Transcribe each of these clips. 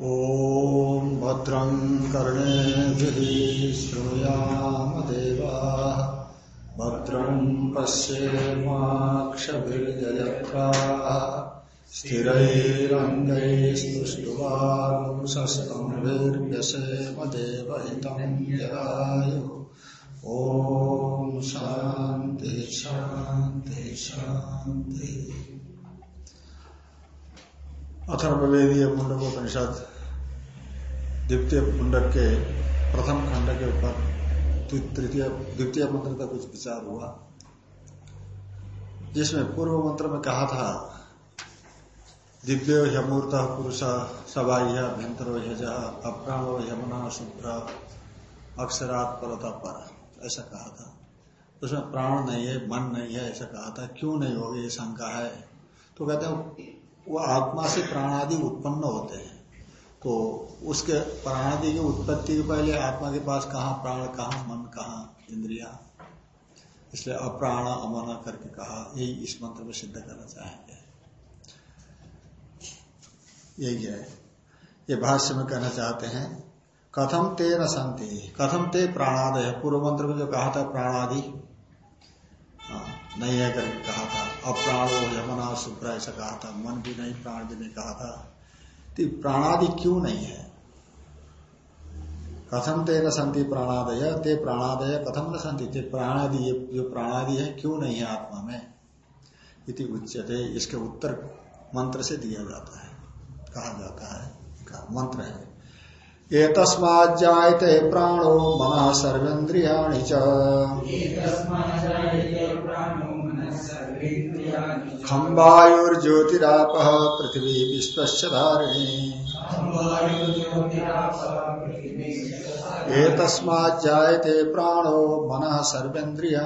ॐ भद्रं कर्णेभिः श्रूयाम देवाः। भद्रं पश्येमाक्षभिर्जयत्राः स्थिरैरङ्गैस्तुष्टुवांसस्तम्भिर्यसेम देवहितं यदायुः। ॐ शान्ति शान्ति शान्ति। अथर्ववेदीय मुंडकोपनिषद द्वितीय मुंडक के प्रथम खंड के ऊपर तृतीय द्वितीय मंत्र का कुछ विचार हुआ जिसमें पूर्व मंत्र में कहा था दिव्यो ह्यमूर्त पुरुष सबाह्य अभ्यंतरो ह्यज अप्राणो यमुना शुभ्र अक्षरात परता पर ऐसा कहा था। उसमें प्राण नहीं है, मन नहीं है, ऐसा कहा था। क्यों नहीं होगी ये शंका है? तो कहते हैं वो आत्मा से प्राणादि उत्पन्न होते हैं। तो उसके प्राणादि की उत्पत्ति के पहले आत्मा के पास कहा प्राण, कहा मन, कहा इंद्रिया? इसलिए अप्राण अमन करके कहा, यही इस मंत्र में सिद्ध करना चाहेंगे। यही है। ये भाष्य में कहना चाहते हैं, कथम ते न संति, कथम ते प्राणादय। पूर्व मंत्र में जो कहा था प्राणादि नहीं है करके कहा था अप्राणो यमुना शुभ्र ऐसा कहा था, मन भी नहीं, प्राण भी नहीं कहा था। तो प्राणादि क्यों नहीं है? कथम ते न संति प्राणादय, ते प्राणादय कथम न संति, ते प्राणादि जो प्राणादि है, क्यों नहीं है आत्मा में? इति उच्चते इसके उत्तर मंत्र से दिया जाता है, कहा जाता है मंत्र है। ये प्राणो मन सर्वेन्द्रिया खंबाज्योतिराप पृथ्वी विश्व धारिणी। एतस्माज्जायते प्राणो मन सर्वेन्द्रिया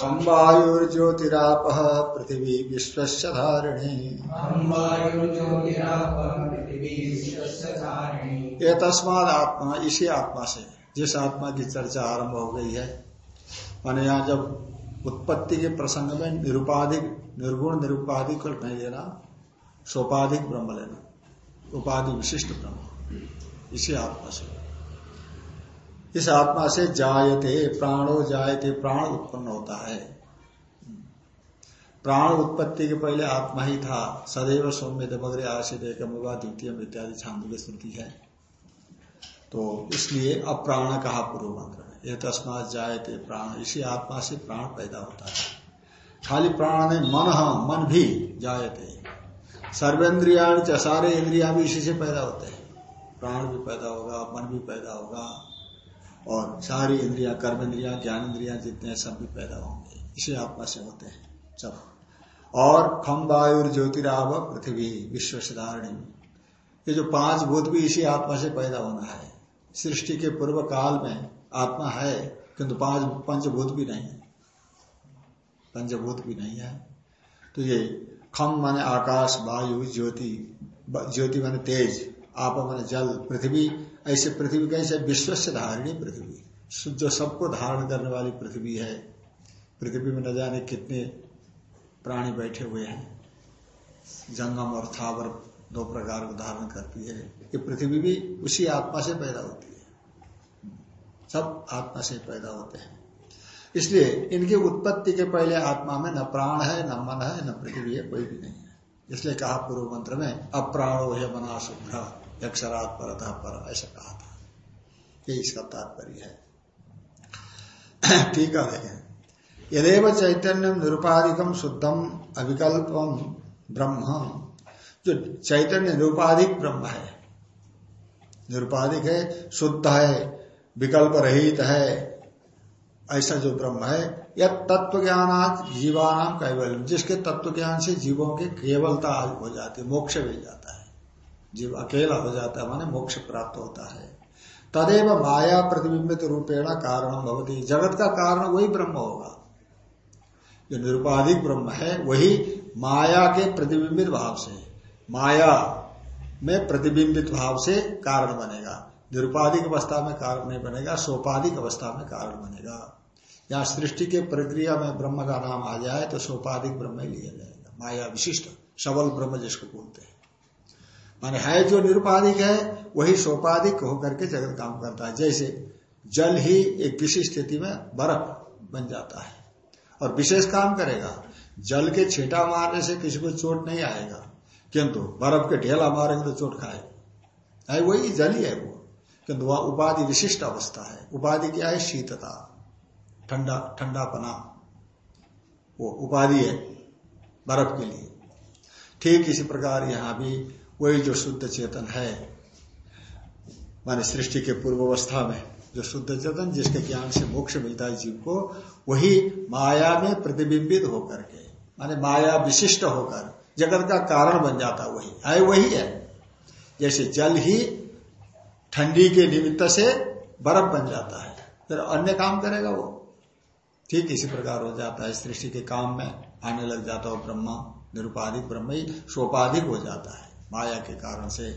खम्बायुर्ज्योतिराप पृथ्वी विश्व धारिणी। ये तस्माद आत्मा, इसी आत्मा से, जिस आत्मा की चर्चा आरंभ हो गई है। माने यहाँ जब उत्पत्ति के प्रसंग में निरुपाधिक, निर्गुण निरुपाधिक नहीं लेना, सोपाधिक ब्रह्म लेना, उपाधि विशिष्ट ब्रह्म। इसी आत्मा से। इस आत्मा से जायते, प्राणो जायते, प्राण उत्पन्न होता है। प्राण उत्पत्ति के पहले आत्मा ही था, सदैव सौम्य दमग्रे आशित एकम द्वितीय इत्यादि छांद की स्मृति है। तो इसलिए अप्राण कहा पूर्व मंत्र। यह तस्मात जायते प्राण। इसी आत्मा से प्राण पैदा होता है। खाली प्राण नहीं, मन मन भी जायते सर्वेन्द्रिया सारे इंद्रिया भी इसी से पैदा होते हैं। प्राण भी पैदा होगा, मन भी पैदा होगा, और सारी इंद्रिया कर्म इंद्रिया ज्ञान इंद्रिया जितने सब भी पैदा होंगे। इसी आत्मा से होते हैं, सब। और खम वायु ज्योतिराव पृथ्वी विश्व सिधारणी ये जो पाँच भूत भी इसी आत्मा से पैदा होना है। सृष्टि के पूर्व काल में आत्मा है, किंतु पाँच, पंचभूत भी नहीं है। पंचभूत भी नहीं है। तो ये खम माने आकाश, वायु, ज्योति ज्योति माने तेज, आप माने जल, पृथ्वी, ऐसे पृथ्वी कैसे विश्व से धारिणी पृथ्वी। जो सबको धारण करने वाली पृथ्वी है, पृथ्वी में न जाने कितने प्राणी बैठे हुए हैं। जंगम और थावर दो प्रकार को धारण करती है। ये पृथ्वी भी उसी आत्मा से पैदा होती है। सब आत्मा से पैदा होते हैं। इसलिए इनकी उत्पत्ति के पहले आत्मा में न प्राण है, न मन है, न पृथ्वी है, कोई भी नहीं है। इसलिए कहा पूर्व मंत्र में, अप्राणो है मना शुभ्र अक्षरात पर, ऐसा कहा था। ये इसका तात्पर्य है। ठीक है यदेव चैतन्य निरुपाधिकम शुद्धम अविकल्पम ब्रह्म। जो चैतन्य निरुपाधिक ब्रह्म है, निरुपाधिक है, शुद्ध है विकल्प रहित है, ऐसा जो ब्रह्म है, यह तत्व ज्ञान आज जीवानाम कैवल जिसके तत्व ज्ञान से जीवों की केवलता हो जाती है, मोक्ष मिल जाता है। जीव अकेला हो जाता है, माने मोक्ष प्राप्त होता है। तदेव माया प्रतिबिंबित रूपेण कारण भवती। जगत का कारण वही ब्रह्म होगा। जो निरुपाधिक ब्रह्म है, वही माया के प्रतिबिंबित भाव से, माया में प्रतिबिंबित भाव से कारण बनेगा। निरुपाधिक अवस्था में कारण नहीं बनेगा, सोपाधिक अवस्था में कारण बनेगा। या सृष्टि के प्रक्रिया में ब्रह्म का नाम आ जाए तो सोपाधिक ब्रह्म ही लिया जाएगा। माया विशिष्ट, सबल ब्रह्म जिसको बोलते हैं। माने है जो निरुपाधिक है, वही सोपाधिक होकर के जगत काम करता है। जैसे जल ही एक विशिष्ट स्थिति में बर्फ़ बन जाता है और विशेष काम करेगा। जल के छीटा मारने से किसी को चोट नहीं आएगा, किंतु बर्फ़ के ढेला मारेंगे तो चोट खाएगा। वही जल ही है वो। किंतु वह उपाधि विशिष्ट अवस्था है। उपाधि क्या है? शीतता, ठंडा, ठंडापना। वो उपाधि है बर्फ़ के लिए। ठीक इसी प्रकार यहाँ भी वही जो शुद्ध चेतन है, माने सृष्टि के पूर्व अवस्था में जो शुद्ध चेतन, जिसके ज्ञान से मोक्ष मिलता है जीव को, वही माया में प्रतिबिंबित होकर के, माने माया विशिष्ट होकर जगत का कारण बन जाता वही। है वही है। जैसे जल ही ठंडी के निमित्त से बर्फ़ बन जाता है। फिर अन्य काम करेगा वो। ठीक इसी प्रकार हो जाता है। सृष्टि के काम में आने लग जाता हो ब्रह्मा, निरुपाधिक ब्रह्म ही सोपाधिक हो जाता है। माया के कारण से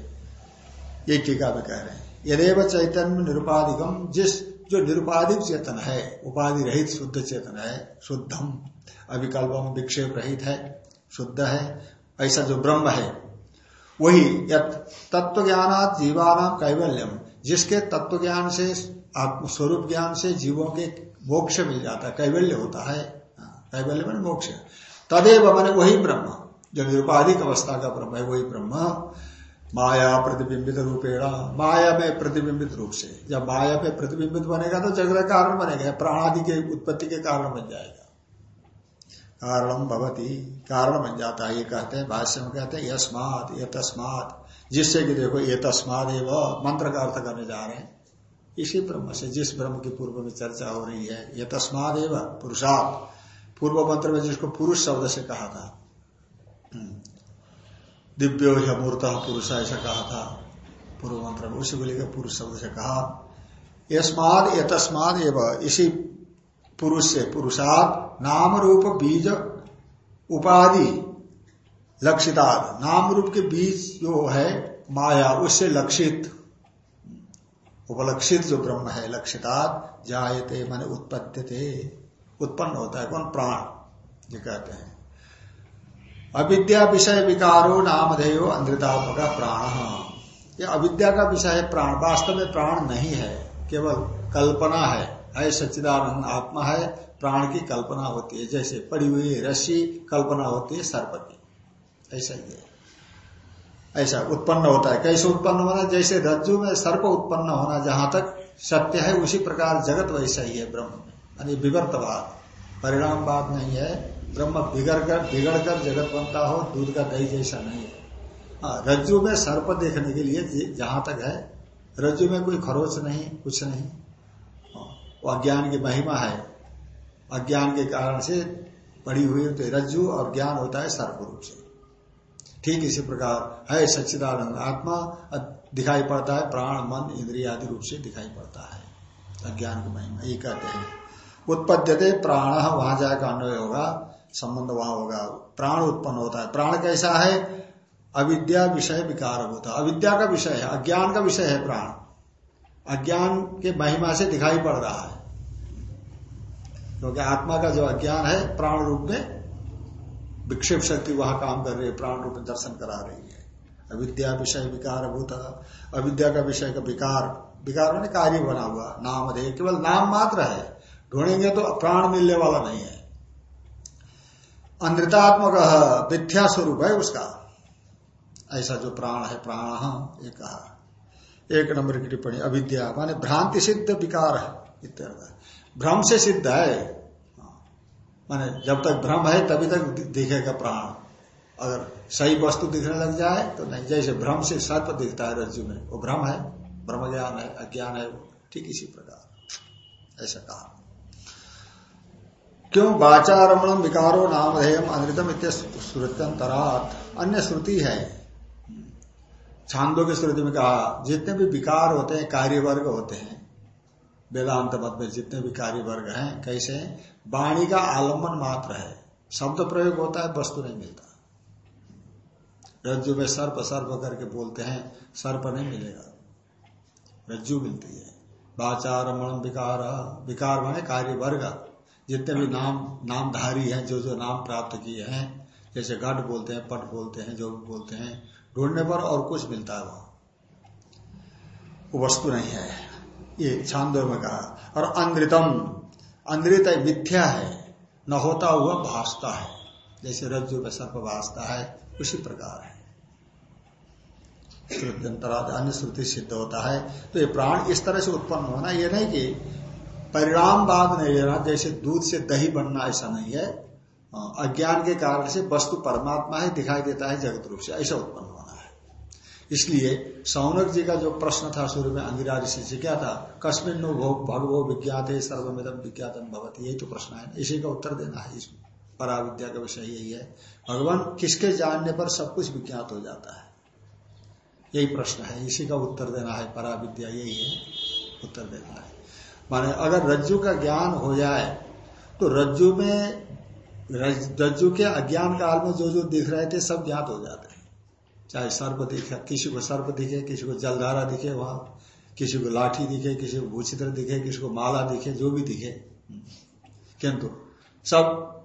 ये टीका में कह रहे हैं। यदेव चैतन्य निरुपाधिकम, जिस जो निरुपाधिक चेतन है, उपाधि रहित शुद्ध चेतन है, शुद्धम अभिकल्पम विक्षेप रहित है, शुद्ध है, ऐसा जो ब्रह्म है वही तत्व ज्ञान जीवानाम कैवल्यम जिसके तत्व ज्ञान से स्वरूप ज्ञान से जीवों के मोक्ष मिल जाता है कैवल्य होता है। हाँ, कैवल्य मैंने मोक्ष। तदेव मैंने वही ब्रह्म जो निरुपाधिक अवस्था का ब्रह्म है वही ब्रह्म। माया प्रतिबिंबित रूपेण माया में प्रतिबिंबित रूप से। जब माया पे प्रतिबिंबित बनेगा तो जगत कारण बनेगा प्राणादि के उत्पत्ति के कारण बन जाएगा। कारणम भवती। कारण बन जाता है, ये कहते हैं, भाष्य में कहते हैं, यस्मात ये तस्मात जिससे कि देखो ये तस्मात ये मंत्र का अर्थ करने जा रहे हैं। इसी ब्रह्म से, जिस ब्रह्म की पूर्व में चर्चा हो रही है ये तस्माद एवं पुरुषार्थ पूर्व मंत्र में जिसको पुरुष शब्द से कहा था हम्म। दिव्यो है मूर्त पुरुष, ऐसा कहा था, पूर्व मंत्र में, उसी को लेकर पुरुष शब्द से कहा। यस्माद ये तस्माद एवं, इसी पुरुष से पुरुषार्थ नाम रूप बीज उपाधि लक्षिताद। नाम रूप के बीज जो है, माया, उससे लक्षित। उपलक्षित जो ब्रह्म है, लक्षिताद, जायते मन उत्पत्ति उत्पन्न होता है कौन? प्राण, ये कहते हैं। अविद्या विषय विकारो नामधेयो अंधतात्मक प्राण। ये अविद्या का विषय है, प्राण। वास्तव में प्राण नहीं है, केवल कल्पना है। है सच्चिदानंद आत्मा है, प्राण की कल्पना होती है, जैसे पड़ी हुई रस्सी कल्पना होती है सर्प की ऐसा ही है। ऐसा उत्पन्न होता है। कैसे उत्पन्न होना? जैसे रज्जु में सर्प उत्पन्न होना, जहाँ तक सत्य है, उसी प्रकार जगत वैसा ही है ब्रह्म में। यानी विवर्तवाद। परिणामवाद नहीं है। ब्रह्म बिगड़ कर बिगड़ कर जगत बनता हो, दूध का दही जैसा नहीं है। हाँ रज्जु में सर्प देखने के लिए जहाँ तक है, रज्जु में कोई खरोच नहीं, कुछ नहीं। वो अज्ञान की महिमा है। अज्ञान के कारण से पड़ी हुई तो रज्जु और ज्ञान होता है सर्प रूप से। ठीक इसी प्रकार है सच्चिदानंद आत्मा दिखाई पड़ता है, प्राण, मन, इंद्रिय आदि रूप से दिखाई पड़ता है। अज्ञान की महिमा, ये कहते हैं। उत्पद्यते प्राण, वहाँ जाकर अन्वय होगा, संबंध वहाँ होगा। प्राण उत्पन्न होता है। प्राण कैसा है? अविद्या विषय विकार होता है। अविद्या का विषय है, अज्ञान का विषय है प्राण। अज्ञान के महिमा से दिखाई पड़ रहा है। क्योंकि आत्मा का जो अज्ञान है, प्राण रूप में विक्षेप शक्ति वहाँ काम कर रही है, प्राण रूप में दर्शन करा रही है। अविद्या विषय विकार भूत, अविद्या का विषय का विकार। विकार मैंने कार्य बना हुआ, नाम केवल नाम मात्र है। ढूंढेंगे तो प्राण मिलने वाला नहीं है। अनृतात्मक, मिथ्या स्वरूप है उसका। ऐसा जो प्राण है, प्राण ये कहा। एक नंबर की टिप्पणी, अविद्या, माने भ्रांति सिद्ध विकार है भ्रम से सिद्ध है। माने जब तक भ्रम है, तभी तक दिखेगा प्राण। अगर सही वस्तु दिखने लग जाए तो नहीं। जैसे भ्रम से सर्प दिखता है रज्जु में, वो भ्रम है ब्रह्म ज्ञान है, अज्ञान है ठीक इसी प्रकार। ऐसा कहा। क्यों वाचारमणम विकारो नामधेयम अनृतम इत श्रुत्यंतरात अन्य श्रुति है। छांदों की श्रुति में कहा, जितने भी विकार होते हैं कार्य वर्ग होते हैं, वेदांत मत में जितने भी कार्य वर्ग हैं, कैसे? वाणी का आलंबन मात्र है। शब्द प्रयोग होता है, वस्तु नहीं मिलता। रज्जु में सर्प सर्प करके बोलते हैं, सर्प नहीं मिलेगा। रज्जु मिलती है। वाचारमण विकार विकार माने कार्य वर्ग जितने भी नाम, नामधारी हैं जो जो नाम प्राप्त किए हैं, जैसे घट बोलते हैं, पट बोलते हैं जो बोलते हैं ढूँढने पर और कुछ मिलता है वो वस्तु नहीं है। ये छांदो में कहा। और अंद्रितम अंद्रित मिथ्या है। न होता हुआ भासता है। जैसे रज्जु में सर्प भासता है, उसी प्रकार है। अन्य श्रुति सिद्ध होता है। तो ये प्राण इस तरह से उत्पन्न होना, ये नहीं कि परिणाम बाद नहीं लेना, जैसे दूध से दही बनना, ऐसा नहीं है। अज्ञान के कारण से वस्तु परमात्मा है दिखाई देता है जगत रूप से, ऐसा उत्पन्न इसलिए सौनक जी का जो प्रश्न था शुरू में, अंगिरा ऋषि से, क्या था? कश्मीर नो भगवो विज्ञात है सर्वमिदम विज्ञातम भगवत यही तो प्रश्न है। इसी का उत्तर देना है। इसमें पराविद्या का विषय यही है। भगवान किसके जानने पर सब कुछ विज्ञात हो जाता है? यही प्रश्न है। इसी का उत्तर देना है। पराविद्या यही है। उत्तर देना है। माने अगर रज्जु का ज्ञान हो जाए तो रज्जु में रज्जु के अज्ञान काल में जो जो दिख रहे थे, सब ज्ञात हो जाते चाहे सर्प दिखे, किसी को सर्प दिखे, किसी को जलधारा दिखे वहाँ, किसी को लाठी दिखे, किसी को भूचित्र दिखे, किसी को माला दिखे, जो भी दिखे। किंतु सब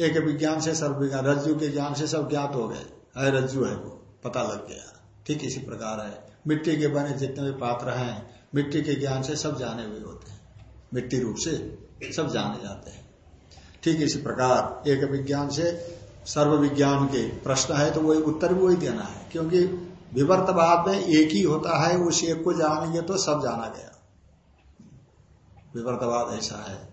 एक विज्ञान से, सर्व विज्ञान, रज्जु के ज्ञान से सब ज्ञात हो गए। है रज्जु है वो, पता लग गया। ठीक इसी प्रकार है। मिट्टी के बने जितने भी पात्र हैं, मिट्टी के ज्ञान से सब जाने हुए होते हैं। मिट्टी रूप से सब जाने जाते हैं। ठीक इसी प्रकार, एक विज्ञान से सर्व विज्ञान के प्रश्न है तो वही उत्तर भी वही देना है, क्योंकि विवर्तवाद में एक ही होता है, उस एक को जानेंगे तो सब जाना गया। विवर्तवाद ऐसा है।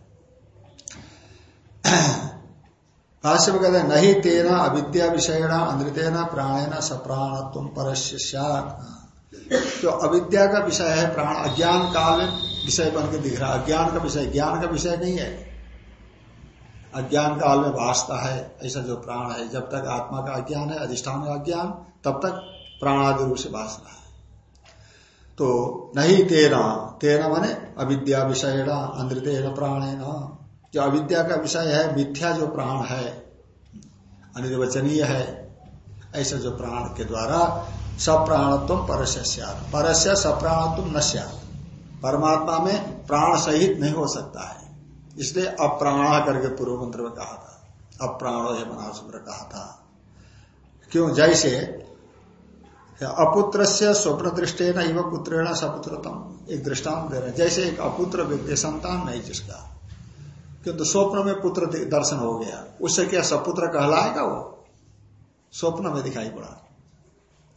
भाष्य में कहते नहीं तेना अविद्या विषयणा, अनृतेना प्राणेना सप्राण तुम परस्य जो अविद्या का विषय है, प्राण, अज्ञान काल विषय बन के दिख रहा अज्ञान का विषय, ज्ञान का विषय नहीं है। अज्ञान काल में भाषता है, ऐसा जो प्राण है, जब तक आत्मा का अज्ञान है, अधिष्ठान का अज्ञान, तब तक प्राणादि रूप से भाषता है। तो नहीं तेना तेना माने अविद्या विषय अनृतेन प्राणेन। जो अविद्या का विषय है, मिथ्या जो प्राण है, अनिर्वचनीय है, ऐसा जो प्राण के द्वारा सप्राणत्व परस्य परस्य सप्राणत्व न परमात्मा में प्राण सहित नहीं हो सकता है। इसलिए अप्राण करके पूर्व मंत्र में कहा था। अप्राणो है कहा था। क्यों? जैसे अपुत्र से स्वप्न दृष्टि न पुत्रेण सपुत्रतम। एक दृष्टांत दे रहे जैसे एक अपुत्र व्यक्ति संतान नहीं जिसका। किंतु स्वप्न में पुत्र दर्शन हो गया। उससे क्या सपुत्र कहलाएगा वो? स्वप्न में दिखाई पड़ा।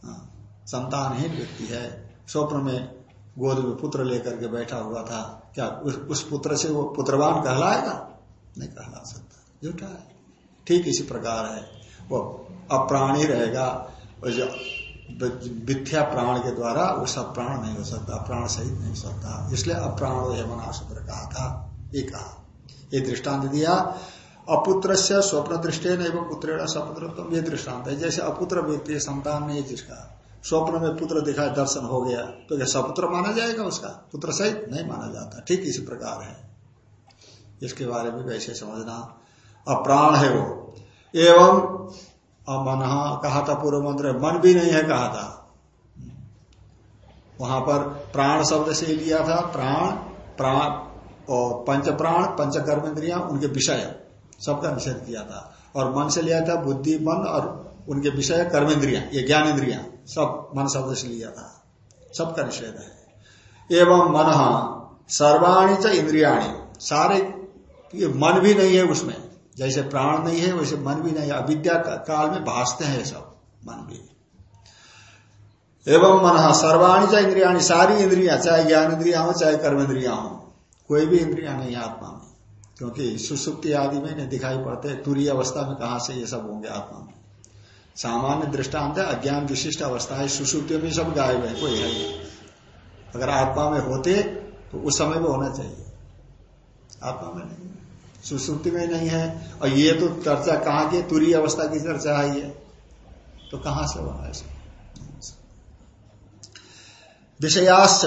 हाँ, संतानहीन व्यक्ति है। स्वप्न में गोद में पुत्र लेकर के बैठा हुआ था। क्या उस, पुत्र से वो पुत्रवान कहलाएगा? नहीं कहला सकता। झूठा है। ठीक इसी प्रकार है। वो अप्राणी रहेगा। और जो विथ्या प्राण के द्वारा वो सब प्राण नहीं हो सकता प्राण सहित नहीं हो सकता। इसलिए अप्राण यमना सूत्र कहा था। ये कहा। ये दृष्टांत दिया। अपुत्र से स्वप्न दृष्टि एवं पुत्र सपुत्र ये दृष्टांत है। जैसे अपुत्र व्यक्ति संतान नहीं जिसका। स्वप्न में पुत्र दिखा दर्शन हो गया। तो क्या सपुत्र माना जाएगा उसका? पुत्र सहित नहीं माना जाता। ठीक इसी प्रकार है। इसके बारे में वैसे समझना। अप्राण है वो। एवं मन कहा था पूर्व मंत्र, मन भी नहीं है कहा था। वहाँ पर प्राण शब्द से लिया था। प्राण प्राण और पंच प्राण पंच कर्मेंद्रिया उनके विषय सबका निषेध किया था। और मन से लिया था बुद्धि, मन और उनके विषय कर्मेंद्रिया, ये ज्ञान इंद्रिया सब मन शब्द से लिया था। सबका निषेध है। एवं मन सर्वाणी च इंद्रियाणी। सारे ये मन भी नहीं है उसमें। जैसे प्राण नहीं है, वैसे मन भी नहीं है। अविद्या काल में भासते हैं सब मन भी। एवं मन सर्वाणी च इंद्रिया सारी इंद्रिया, चाहे ज्ञान इंद्रिया हो, चाहे कर्म इंद्रिया हो। कोई भी इंद्रिया नहीं आत्मा में। क्योंकि सुसुप्ति आदि में दिखाई पड़ते। तुरी अवस्था में कहा से ये सब होंगे आत्मा में? सामान्य दृष्टांत है, अज्ञान विशिष्ट अवस्था है सुसुप्ति में सब गायब है, कोई है अगर आत्मा में होते तो उस समय में होना चाहिए। आत्मा में नहीं सुसुप्ति में नहीं है, और ये तो चर्चा कहाँ की तुरी अवस्था की चर्चा है ये। तो कहाँ से होना है विषयाश्च,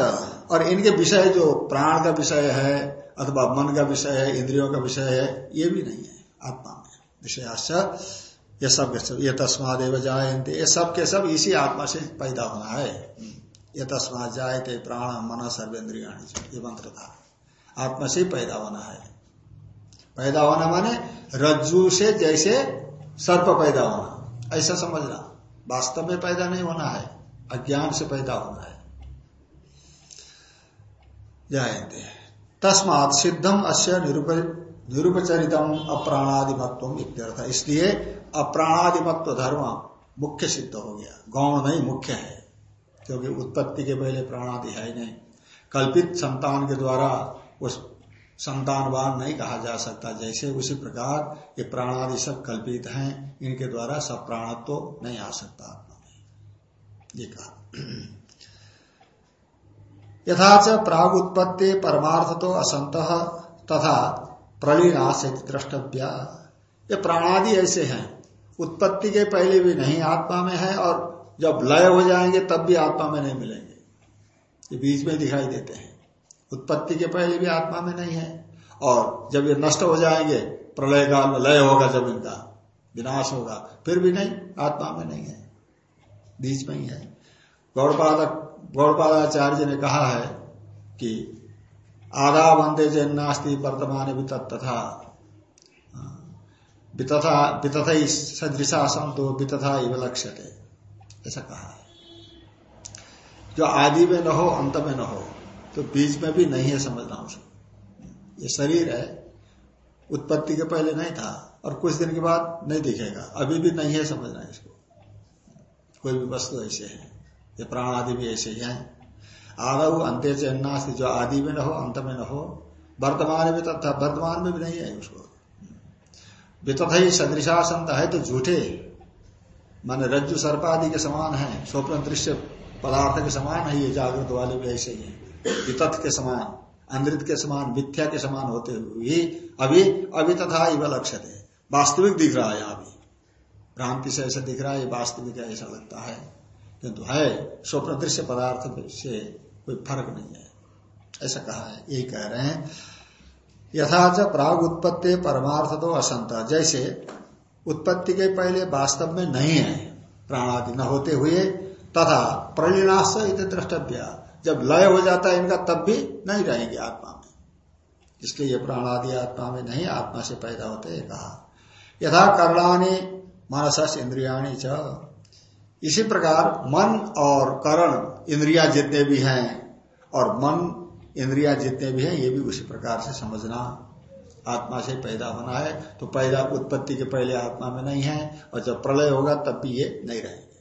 और इनके विषय जो प्राण का विषय है, अथवा मन का विषय है, इंद्रियों का विषय है, ये भी नहीं है आत्मा में। विषयाश्च ये सब ये तस्मादेव जायते ये सब के सब इसी आत्मा से पैदा होना है। ये तस्माद जायते प्राण, मन सर्वेन्द्रिया ये मंत्र था। आत्मा से पैदा होना है। पैदा होना माने रज्जु से जैसे सर्प पैदा होना। ऐसा समझना। वास्तव में पैदा नहीं होना है, अज्ञान से पैदा होना है। जायते तस्मात सिद्धम अश्य निरुपचरितम अप्राणादिमत्व इत्यर्थ। इसलिए अप्राणादिमत्व धर्म मुख्य सिद्ध हो गया। गौण नहीं मुख्य है, क्योंकि उत्पत्ति के पहले प्राणादि है ही नहीं। कल्पित संतान के द्वारा उस संतानवान नहीं कहा जा सकता, जैसे उसी प्रकार ये प्राणादि सब कल्पित हैं, इनके द्वारा सब प्राणत्व तो नहीं आ सकता आत्मा में। ये कहा। यथाच प्राग उत्पत्ति परमार्थ तो असंत तथा प्रलीनाश द्रष्टव्य। ये प्राणादि ऐसे हैं उत्पत्ति के पहले भी नहीं आत्मा में है और जब लय हो जाएँगे तब भी आत्मा में नहीं मिलेंगे। ये बीच में दिखाई देते हैं। उत्पत्ति के पहले भी आत्मा में नहीं है और जब ये नष्ट हो जाएँगे, प्रलय काल में लय होगा जब इनका विनाश होगा, फिर भी नहीं, आत्मा में नहीं है। बीच में ही है। गौड़पादक गौड़पादाचार्य ने कहा है कि आधा बंदे वंदे जन्नास्ति वर्तमान भी तथा। वितथा सदृशा संतो वितथा इव लक्ष्य ऐसा कहा है। जो आदि में न हो, अंत में न हो तो बीच में भी नहीं है समझना उसको ये शरीर है, उत्पत्ति के पहले नहीं था, और कुछ दिन के बाद नहीं दिखेगा। अभी भी नहीं है समझना इसको। कोई भी वस्तु ऐसे है, ये प्राण आदि भी ऐसे ही है। आदव अंत्य जो आदि में न हो, अंत में न हो, वर्तमान में तथा वर्तमान में भी नहीं है उसको। वितथ ही सदृशा संत है तो झूठे। मान रज्जु सर्पादि के समान है, स्वप्न दृश्य पदार्थ के समान है, ये जागृत वाले भी ऐसे ही है। वितथ के समान अमृत के समान, मिथ्या के समान होते हुए अभी अभी तथा इव लक्ष्य थे वास्तविक दिख रहा है अभी। भ्रांति से ऐसा दिख रहा है? वास्तविक ऐसा लगता है। किंतु है, स्वप्न दृश्य पदार्थ से कोई फ़र्क नहीं है। ऐसा कहा है। यही कह रहे हैं यथाच प्राग उत्पत्ति परमार्थ तो असंत। जैसे उत्पत्ति के पहले वास्तव में नहीं है, प्राणादि न होते हुए, तथा प्रलीनाश द्रष्टव्य। जब लय हो जाता है इनका, तब भी नहीं रहेंगे आत्मा में। इसलिए ये प्राणादि आत्मा में नहीं, आत्मा से पैदा होते है, कहा। यथा करणानी मानस इंद्रियाणी च। इसी प्रकार मन और करण, इंद्रिया जितने भी हैं, और मन इंद्रिया जितने भी हैं, ये भी उसी प्रकार से समझना, आत्मा से पैदा होना है। तो पैदा, उत्पत्ति के पहले आत्मा में नहीं है, और जब प्रलय होगा, तब भी ये नहीं रहेंगे।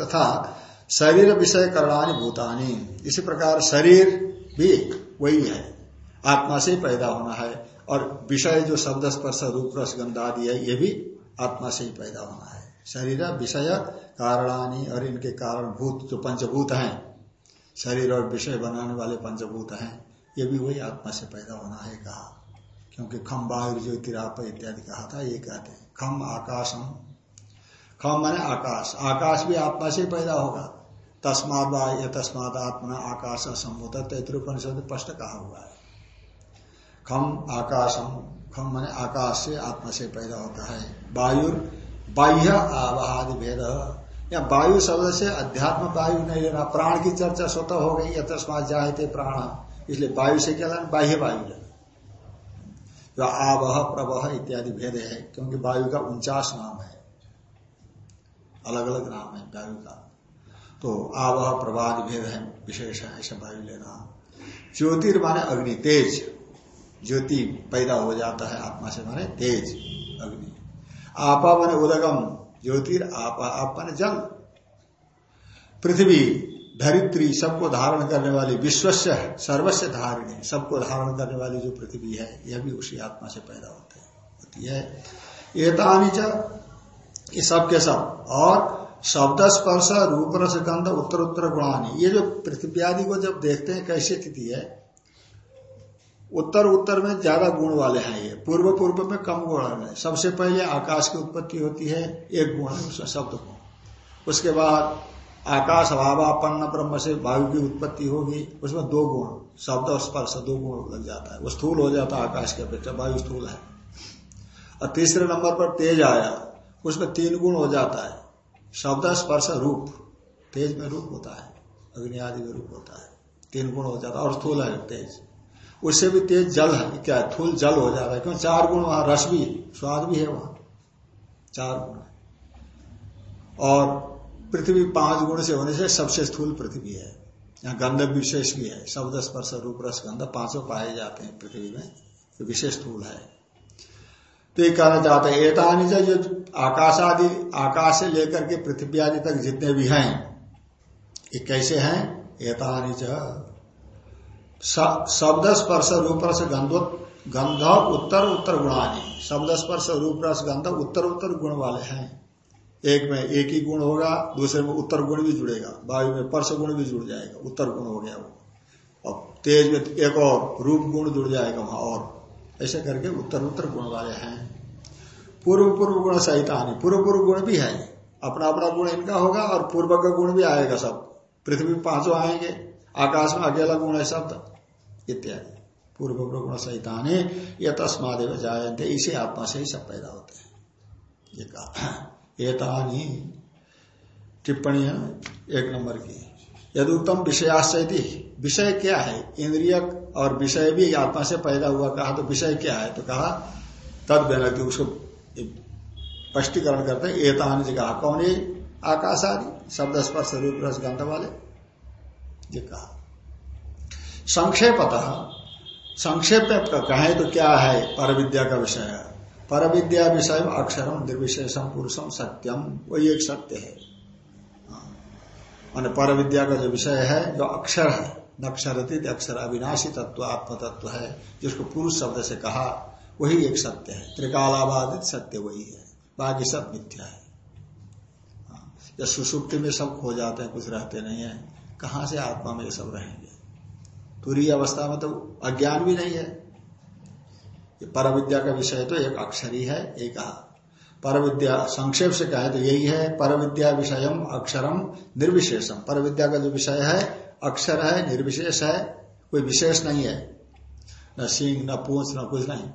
तथा शरीर विषय करणानी भूतानी। इसी प्रकार शरीर भी वही है। आत्मा से पैदा होना है, और विषय जो शब्द स्पर्श, रूप, रस गंधादि है, ये भी आत्मा से ही पैदा होना है। शरीर विषय कारणानी, और इनके कारण भूत, जो पंचभूत हैं शरीर और विषय बनाने वाले पंचभूत हैं। ये भी वही आत्मा से पैदा होना है कहा। क्योंकि खम वायु ज्योतिराप इत्यादि कहा था, ये कहते हैं। खम आकाशम। खम माने आकाश। आकाश भी आत्मा से पैदा होगा। तस्माद ये तस्माद आत्मा आकाश संभूत तैतृपनिषद स्पष्ट कहा हुआ है। खम आकाशम। खम माने आकाश से आत्मा से पैदा होता है। वायु बाह्य आवाहादि भेद। या वायु शब्द से अध्यात्म वायु नहीं लेना प्राण की चर्चा स्वतः हो गई तस्मात जाए प्राण। इसलिए वायु से क्या लेना बाह्य वायु लेना जो आवह, प्रवह इत्यादि भेद है, क्योंकि वायु का उनचास नाम है। अलग अलग नाम है वायु का। तो आवह प्रभाद भेद है, विशेष है, ऐसा वायु लेना। ज्योतिर्माने अग्नि, तेज। ज्योति पैदा हो जाता है, आत्मा से माने तेज अग्नि। आपा माने उदगम। ज्योतिर आपा आप माने जल। पृथ्वी धरित्री सबको धारण करने वाली विश्व सर्वस्व धारिणी, सबको धारण करने वाली जो पृथ्वी है, यह भी उसी आत्मा से पैदा होते होती है। एतानी ये सब के सब। और शब्द स्पर्श, रूप रस, गंध, उत्तर उत्तर गुणानी, ये जो पृथ्वी आदि को जब देखते हैं, कैसी स्थिति है उत्तर उत्तर में ज़्यादा गुण वाले हैं ये। पूर्व पूर्व में कम गुण है। सबसे पहले आकाश की उत्पत्ति होती है एक गुण है शब्द गुण। उसके बाद आकाश भावापन्न ब्रह्म से वायु की उत्पत्ति होगी, उसमें दो गुण, शब्द और स्पर्श, दो गुण लग जाता है। वो स्थूल हो जाता है आकाश के अपेक्षा, वायु स्थूल है। और तीसरे नंबर पर तेज आया, उसमें तीन गुण हो जाता है। शब्द, स्पर्श, रूप। तेज में रूप होता है, अग्नि आदि में रूप होता है। तीन गुण हो जाता है और स्थूल है तेज। उससे भी तेज जल है। क्या थूल जल हो जाता है क्यों? चार गुण वहाँ, रस भी, स्वाद भी है वहाँ। चार गुण और पृथ्वी पाँच गुण से होने से सबसे स्थूल पृथ्वी है। यहाँ गंध विशेष भी है। शब्द स्पर्श, रूप रस, गंध पाँचों पाए जाते हैं पृथ्वी में। तो विशेष स्थूल है। तो ये कहना चाहते हैं, एतानी जो आकाश आदि आकाश से लेकर के पृथ्वी आदि तक जितने भी हैं, ये कैसे हैं? एतानी शब्द स्पर्श रूप रस गंध गंध उत्तर उत्तर गुणानी शब्द स्पर्श रूप रस गंध उत्तर उत्तर गुण वाले हैं। एक में एक ही गुण होगा, दूसरे में उत्तर गुण भी जुड़ेगा। वायु में पर्श गुण भी जुड़ जाएगा, उत्तर गुण हो गया वो। और तेज में एक और रूप गुण जुड़ जाएगा वहाँ और। ऐसे करके उत्तर उत्तर गुण वाले हैं। पूर्व पूर्व गुण सहित आने पूर्व पूर्व गुण भी है। अपना अपना गुण इनका होगा और पूर्व का गुण भी आएगा सब। पृथ्वी में पाँचों आएँगे। आकाश में अकेला गुण है शब्द। इत्यादि। पूर्व गुण सहित आने यह तस्मादेव जायते इसी आत्मा से ही सब पैदा होते हैं। ये कहा। एतानी टिप्पणियाँ एक नंबर की। यदि उत्तम विषयाश्चयती विषय क्या है? इंद्रिय और विषय भी आत्मा से पैदा हुआ कहा तो विषय क्या है? तो कहा, तद व्यनति उसको स्पष्टीकरण करते हैं, एतानी से कहा, कौन है आकाश आदि शब्द स्पर्श, रूप, रस, गंध वाले। ये कहा। संक्षेपतः। संक्षेप में कहें तो क्या है पर विद्या का विषय? पर विद्या विषय अक्षरम, निर्विशेषम, पुरुषम, सत्यम, वही एक सत्य है। मान पर विद्या का जो विषय है, जो अक्षर है, नक्षरती अक्षर अविनाशी तत्व आत्म तत्व है, जिसको पुरुष शब्द से कहा, वही एक सत्य है। त्रिकालाबादित सत्य वही है। बाकी सब मिथ्या है। या सुसुप्ति में सब खो जाते हैं, कुछ रहते नहीं है। कहा से आत्मा में ये सब रहेंगे? तुरी अवस्था में तो अज्ञान भी नहीं है। पर विद्या का विषय तो एक अक्षर ही है, एक पर विद्या, संक्षेप से कहे तो यही है, पर विद्या विषय अक्षरम निर्विशेषम। पर विद्या का जो विषय है, अक्षर है, निर्विशेष है, कोई विशेष नहीं है। न सिंह न पूछ, न कुछ नहीं।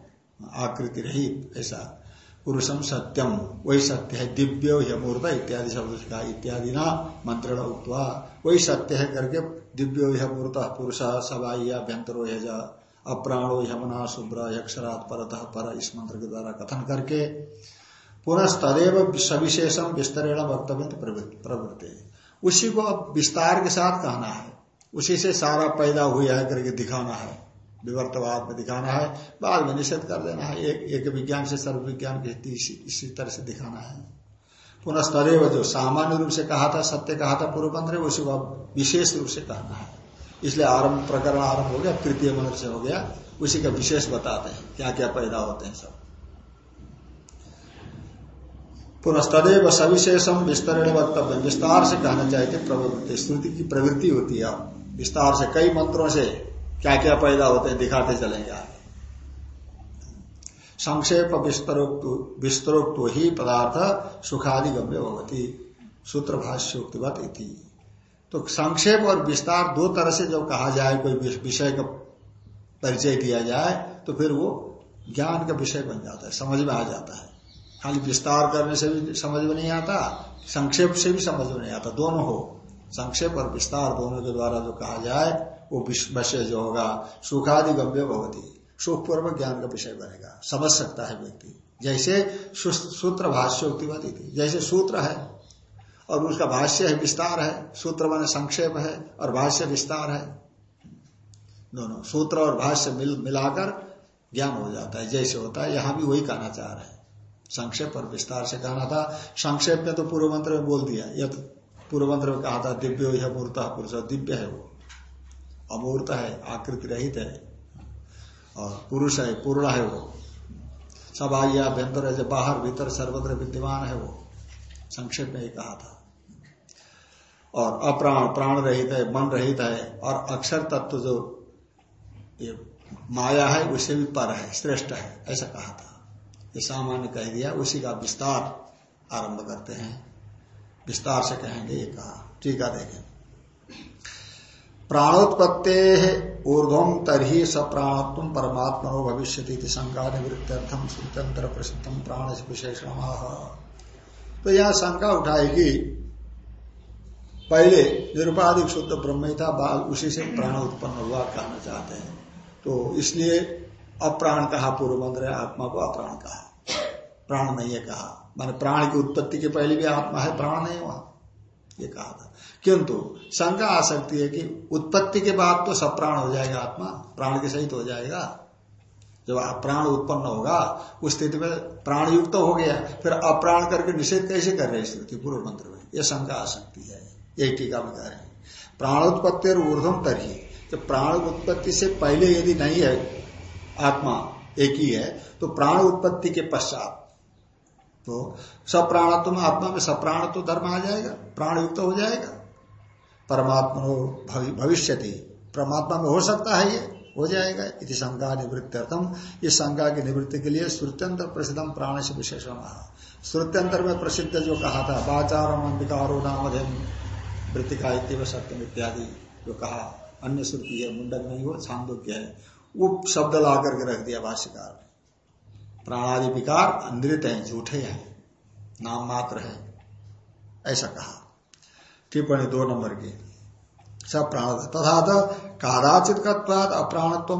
आकृति रहित, ऐसा। पुरुषम सत्यम वही सत्य है दिव्य मूर्त इत्यादि शब्द इत्यादि ना मंत्रण उक्वा वही सत्य है करके दिव्यो मूर्त पुरुष सवाई अभ्यंतरो अप्राणो यमुना शुभ्र, यक्षरात परतः पर इस मंत्र के द्वारा कथन करके पुनः तदेव सविशेषम विस्तरेण वक्तव्य प्रवृत्ति। उसी को अब विस्तार के साथ कहना है। उसी से सारा पैदा हुआ है करके दिखाना है। विवर्तवाद में दिखाना है बाद में निषेध कर देना है। एक, एक विज्ञान से सर्व विज्ञान की इसी इसी तरह से दिखाना है। पुनः तदेव जो सामान्य रूप से कहा था सत्य कहा था पूर्व मंत्र उसी को विशेष रूप से कहना है। इसलिए आरंभ प्रकरण आरंभ हो गया तृतीय मंत्र से हो गया उसी का विशेष बताते हैं क्या क्या पैदा होते हैं सब। पुनस्तदेव सविशेषम विस्तरण वक्तव्य विस्तार से कहना चाहिए प्रवृत्ति श्रुति की प्रवृत्ति होती है। विस्तार से कई मंत्रों से क्या क्या पैदा होते हैं, दिखाते चलेंगे आगे संक्षेप विस्तरोक्त ही पदार्थ सुखादि गम्य होती सूत्र भाष्योक्तिवत इति। तो संक्षेप और विस्तार दो तरह से जब कहा जाए, कोई विषय का परिचय दिया जाए तो फिर वो ज्ञान का विषय बन जाता है, समझ में आ जाता है। खाली विस्तार करने से भी समझ में नहीं आता, संक्षेप से भी समझ में नहीं आता, दोनों हो। संक्षेप और विस्तार दोनों के द्वारा जो कहा जाए वो विषय जो होगा सुखादि गम्य भगवती सुखपूर्वक ज्ञान का विषय बनेगा। समझ सकता है व्यक्ति। जैसे सूत्र भाष्य भाष्योक्तिवादी थी जैसे सूत्र है, और उसका भाष्य है, विस्तार है। सूत्र माने संक्षेप है, और भाष्य विस्तार है। दोनों, सूत्र और भाष्य मिल मिलाकर ज्ञान हो जाता है। जैसे होता है, यहाँ भी वही कहना चाह रहे हैं। संक्षेप और विस्तार से कहना था, संक्षेप में तो पूर्व मंत्र में बोल दिया। यह तो पूर्व मंत्र में कहा था, दिव्य यह मूर्त पुरुष, दिव्य है वो। अमूर्त है, आकृति रहित है। और पुरुष है, पूर्ण है वो। सब आइया अभ्यंतर है बाहर, भीतर सर्वत्र विद्यमान है वो। संक्षेप में ही कहा था। और अप्राण, प्राण रहित है, मन रहित है, और अक्षर तत्व जो ये माया है, उसे भी पर है, श्रेष्ठ है, ऐसा कहा था। ये सामान्य कह दिया, उसी का विस्तार आरंभ करते हैं। विस्तार से कहेंगे, ये कहा। टीका देखें। प्राणोत्पत्ते ऊर्धम तरही स प्राणत्व परमात्मा भविष्य शंका निवृत्त्यर्थम स्वतंत्र प्रसिद्धम प्राण विशेषण तो यह शंका उठाएगी, पहले निरुपाधिक शुद्ध ब्रह्म था बाल उसी से प्राण उत्पन्न हुआ कहना चाहते हैं। तो इसलिए अप्राण कहा पूर्व मंत्र आत्मा को अप्राण कहा। प्राण नहीं है कहा। माने प्राण की उत्पत्ति के पहले भी आत्मा है, प्राण नहीं वहाँ। ये कहा था। किंतु शंका आ सकती है कि उत्पत्ति के बाद तो सब प्राण हो जाएगा आत्मा, प्राण के सहित हो जाएगा। जब प्राण उत्पन्न होगा, उस स्थिति में प्राण युक्त तो हो गया, फिर अप्राण करके निषेध कैसे कर रहे स्थिति पूर्व मंत्र में? यह शंका आ सकती है। यही टीका कह रहे हैं। प्राणोत्पत्ति और ऊर्धम तरही जब प्राण उत्पत्ति से पहले यदि नहीं है, आत्मा एक ही है तो प्राण उत्पत्ति के पश्चात तो सब प्राणत्व में आत्मा में सब तो धर्म आ जाएगा प्राण युक्त हो जाएगा। परमात्मा भविष्य परमात्मा में हो सकता है ये, हो जाएगा। इति शंका निवृत्त्यर्थम। इस शंका की निवृत्ति के लिए श्रुत्यंतर प्रसिद्धम प्राण से विशेषण। श्रुत्यंतर में प्रसिद्ध जो कहा था बाचार अंबिकारो नामधेम वृत्तिका इतव सत्यम इत्यादि जो कहा। अन्य श्रुति है, मुंडक नहीं हो छांदोग्य है। वो शब्द ला करके रख दिया भाष्यकार प्राणादि विकार अंधित है, झूठे हैं, नाम मात्र है, ऐसा कहा। टिप्पणी दो नंबर की। सब प्राण तथा कादाचित अप्राणत्व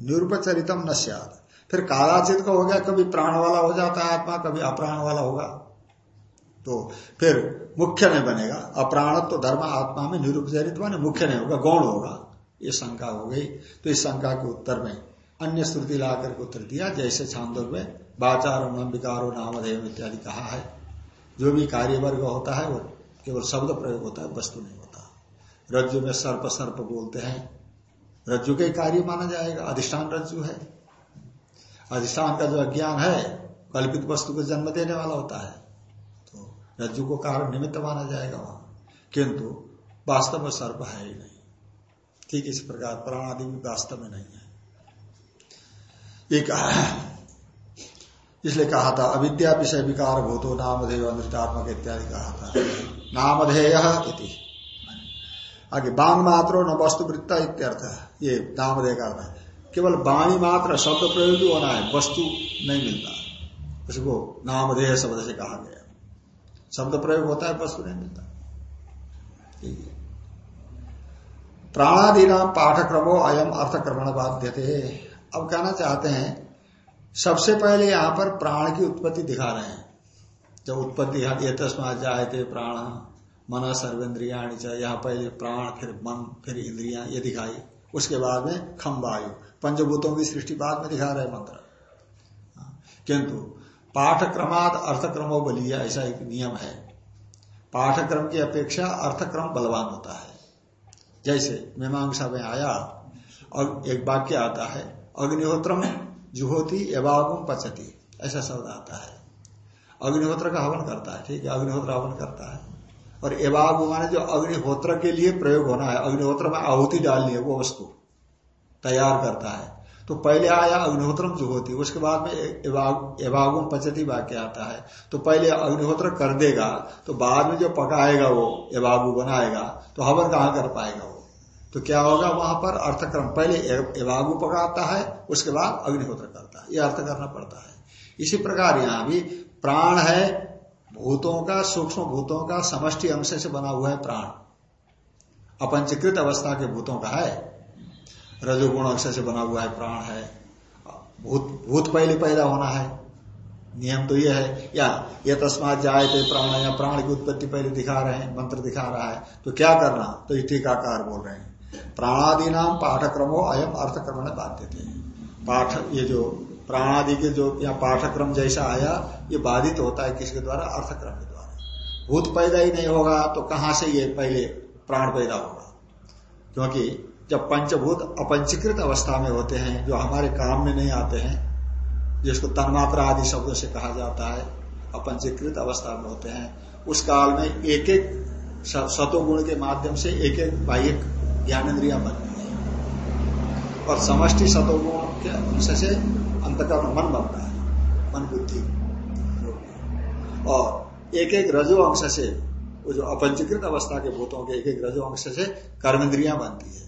निरुपचरितम न फिर कादाचित का हो गया, कभी प्राण वाला हो जाता है आत्मा, कभी अप्राण वाला होगा। तो फिर मुख्य नहीं बनेगा। अप्राणत्व तो धर्म आत्मा में निरुपचरित मुख्य नहीं होगा, गौण होगा। ये शंका हो गई। तो इस शंका के उत्तर में अन्य श्रुति ला करके उत्तर दिया, जैसे छांदों में बाचार विकारो नामधेय इत्यादि कहा है। जो भी कार्य वर्ग होता है, वो केवल शब्द प्रयोग होता है, वस्तु नहीं होता। रज्जु में सर्प सर्प बोलते हैं। रज्जु के कार्य माना जाएगा, अधिष्ठान रज्जु है। अधिष्ठान का जो अज्ञान है, कल्पित वस्तु को जन्म देने वाला होता है। तो रज्जु को कारण निमित्त माना जाएगा वहाँ। किंतु वास्तव में सर्प है ही नहीं। ठीक इस प्रकार प्राण आदि भी वास्तव में नहीं है। एक, इसलिए कहा था, अविद्या विषय विकार भूतो नामधेय अमृतात्मक इत्यादि कहा था। नामधेय आगे बांग मात्र न वस्तु वृत्ता इत्यर्थ ये नामधेय का है। केवल बाणी मात्र, शब्द प्रयोग ही होना है, वस्तु नहीं मिलता। उसको नामधेय शब्द से कहा गया शब्द प्रयोग होता है, वस्तु नहीं मिलता। प्राणादि नाम पाठक्रमो अयम अर्थक्रमण बाध्य अब कहना चाहते हैं, सबसे पहले यहाँ पर प्राण की उत्पत्ति दिखा रहे हैं। जब उत्पत्ति ये तस्मात जाए थे प्राण, मन सर्वेन्द्रिया यहाँ पहले प्राण, फिर मन, फिर इंद्रिया, ये दिखाई। उसके बाद में खम वायु पंचभूतों की सृष्टि बाद में दिखा रहे मंत्र। किंतु पाठक्रमाद अर्थक्रमो बलिया ऐसा एक नियम है। पाठक्रम की अपेक्षा अर्थक्रम बलवान होता है। जैसे मीमांसा में आया, और एक वाक्य आता है अग्निहोत्रम जुहोती एवं पचती। ऐसा शब्द आता है। अग्निहोत्र का हवन करता है, ठीक है? अग्निहोत्र हवन करता है। और एवाग माने जो अग्निहोत्र के लिए प्रयोग होना है। अग्निहोत्र में आहुति डालनी है, वो वस्तु तैयार करता है। तो पहले आया अग्निहोत्रम जो होती उसके बाद में एवागुम पचती वाक्य आता है। तो पहले अग्निहोत्र कर देगा तो बाद में जो पकाएगा वो, एवागु बनाएगा तो हवन कहाँ कर पाएगा वो? तो क्या होगा? वहाँ पर अर्थक्रम, पहले एवागु पकाता है, उसके बाद अग्निहोत्र करता है। ये अर्थ करना पड़ता है। इसी प्रकार यहाँ भी प्राण है, भूतों का, सूक्ष्म भूतों का, समष्टि अंश से बना हुआ है प्राण। अपंचकृत अवस्था के भूतों का है। रजोगुण अंश से बना हुआ है प्राण है। भूत भूत पहले पैदा होना है। नियम तो यह है, या ये तस्मात जाए थे प्राण, या प्राण की उत्पत्ति पहले दिखा रहे हैं, मंत्र दिखा रहा है तो क्या करना? तो ये टीकाकार बोल रहे हैं। प्राणादि नाम पाठक्रमो अयम अर्थक्रमण बाध्य थे पाठ, ये जो प्राणादि के जो यहाँ पाठक्रम जैसा आया, ये बाधित होता है किसके द्वारा? अर्थक्रम के द्वारा। भूत पैदा ही नहीं होगा तो कहाँ से ये पहले प्राण पैदा होगा? क्योंकि जब पंचभूत अपंचीकृत अवस्था में होते हैं, जो हमारे काम में नहीं आते हैं, जिसको तन्मात्रा आदि शब्दों से कहा जाता है, अपंचीकृत अवस्था में होते हैं, उस काल में एक एक सतोगुण के माध्यम से एक एक बाह्य ज्ञानेन्द्रिया बनती है और समष्टि सतोगुण के अंश से अंतकरण मन बनता है, मन बुद्धि। और एक एक रजो अंश से, वो जो अपंचीकृत अवस्था के भूतों के एक एक रजो अंश से कर्मेंद्रिया बनती है।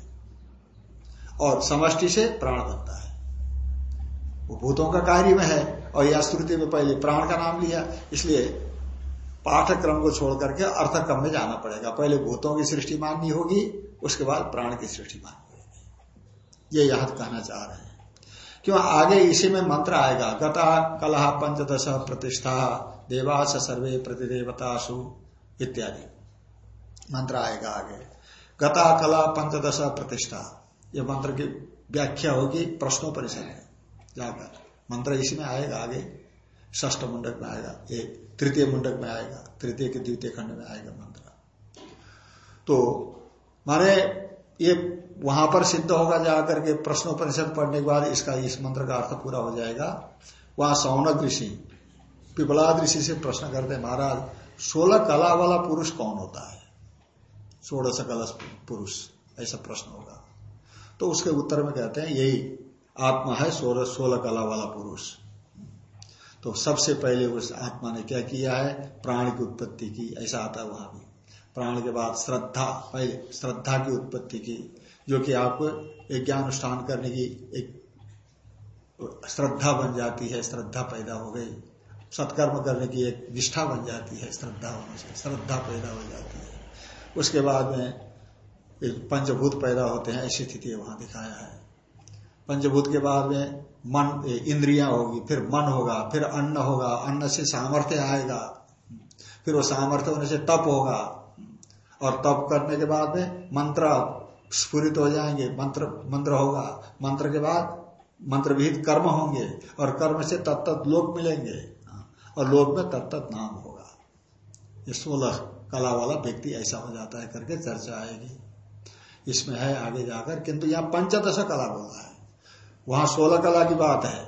और समष्टि से प्राण बनता है। वो भूतों का कार्य में है, और यह श्रुति में पहले प्राण का नाम लिया, इसलिए पाठक्रम को छोड़ करके अर्थक्रम में जाना पड़ेगा। पहले भूतों की सृष्टि माननी होगी उसके बाद प्राण की सृष्टि होगी ये यहाँ कहना चाह रहे हैं। क्यों? आगे इसी में मंत्र आएगा, गता, कलह, पंचदश, प्रतिष्ठा, देवास, सर्वे, प्रतिदेवतासु इत्यादि। मंत्र आएगा आगे। गता कला पंचदश, प्रतिष्ठा। ये मंत्र की व्याख्या होगी प्रश्नों परिषद में जाकर मंत्र इसी में आएगा आगे। ष्ठ मुंडक में आएगा। ये तृतीय मुंडक में आएगा। तृतीय के द्वितीय खंड में आएगा मंत्र। तो मारे ये वहाँ पर सिद्ध होगा जाकर के प्रश्नोपनिषद पढ़ने के बाद इसका इस मंत्र का अर्थ पूरा हो जाएगा। वहाँ सौनक ऋषि, पिपलाद ऋषि से प्रश्न करते महाराज, सोलह कला वाला पुरुष कौन होता है? सोलह कलश पुरुष, ऐसा प्रश्न होगा। तो उसके उत्तर में कहते हैं, यही आत्मा है सोलह सोलह कला वाला पुरुष। तो सबसे पहले उस आत्मा ने क्या किया है? प्राण की उत्पत्ति की, ऐसा आता है वहाँ भी। प्राण के बाद श्रद्धा पहले श्रद्धा की उत्पत्ति की, जो कि आपको एक ज्ञान अनुष्ठान करने की एक श्रद्धा बन जाती है, श्रद्धा पैदा हो गई। सत्कर्म करने की एक निष्ठा बन जाती है, श्रद्धा होने से, श्रद्धा पैदा हो जाती है। उसके बाद में पंचभूत पैदा होते हैं, ऐसी स्थिति वहाँ दिखाया है। पंचभूत के बाद में मन इंद्रियाँ होगी, फिर मन होगा, फिर अन्न होगा, अन्न से सामर्थ्य आएगा, फिर वो सामर्थ्य होने से तप होगा। और तप करने के बाद में मंत्र स्फुरित हो जाएँगे। मंत्र मंत्र होगा। मंत्र के बाद मंत्र विहित कर्म होंगे और कर्म से तत्त लोक मिलेंगे। और लोक में तत्त नाम होगा। ये सोलह कला वाला व्यक्ति ऐसा हो जाता है करके चर्चा आएगी। इसमें है आगे जाकर, किंतु यहाँ पंचदश कला बोला है। वहाँ सोलह कला की बात है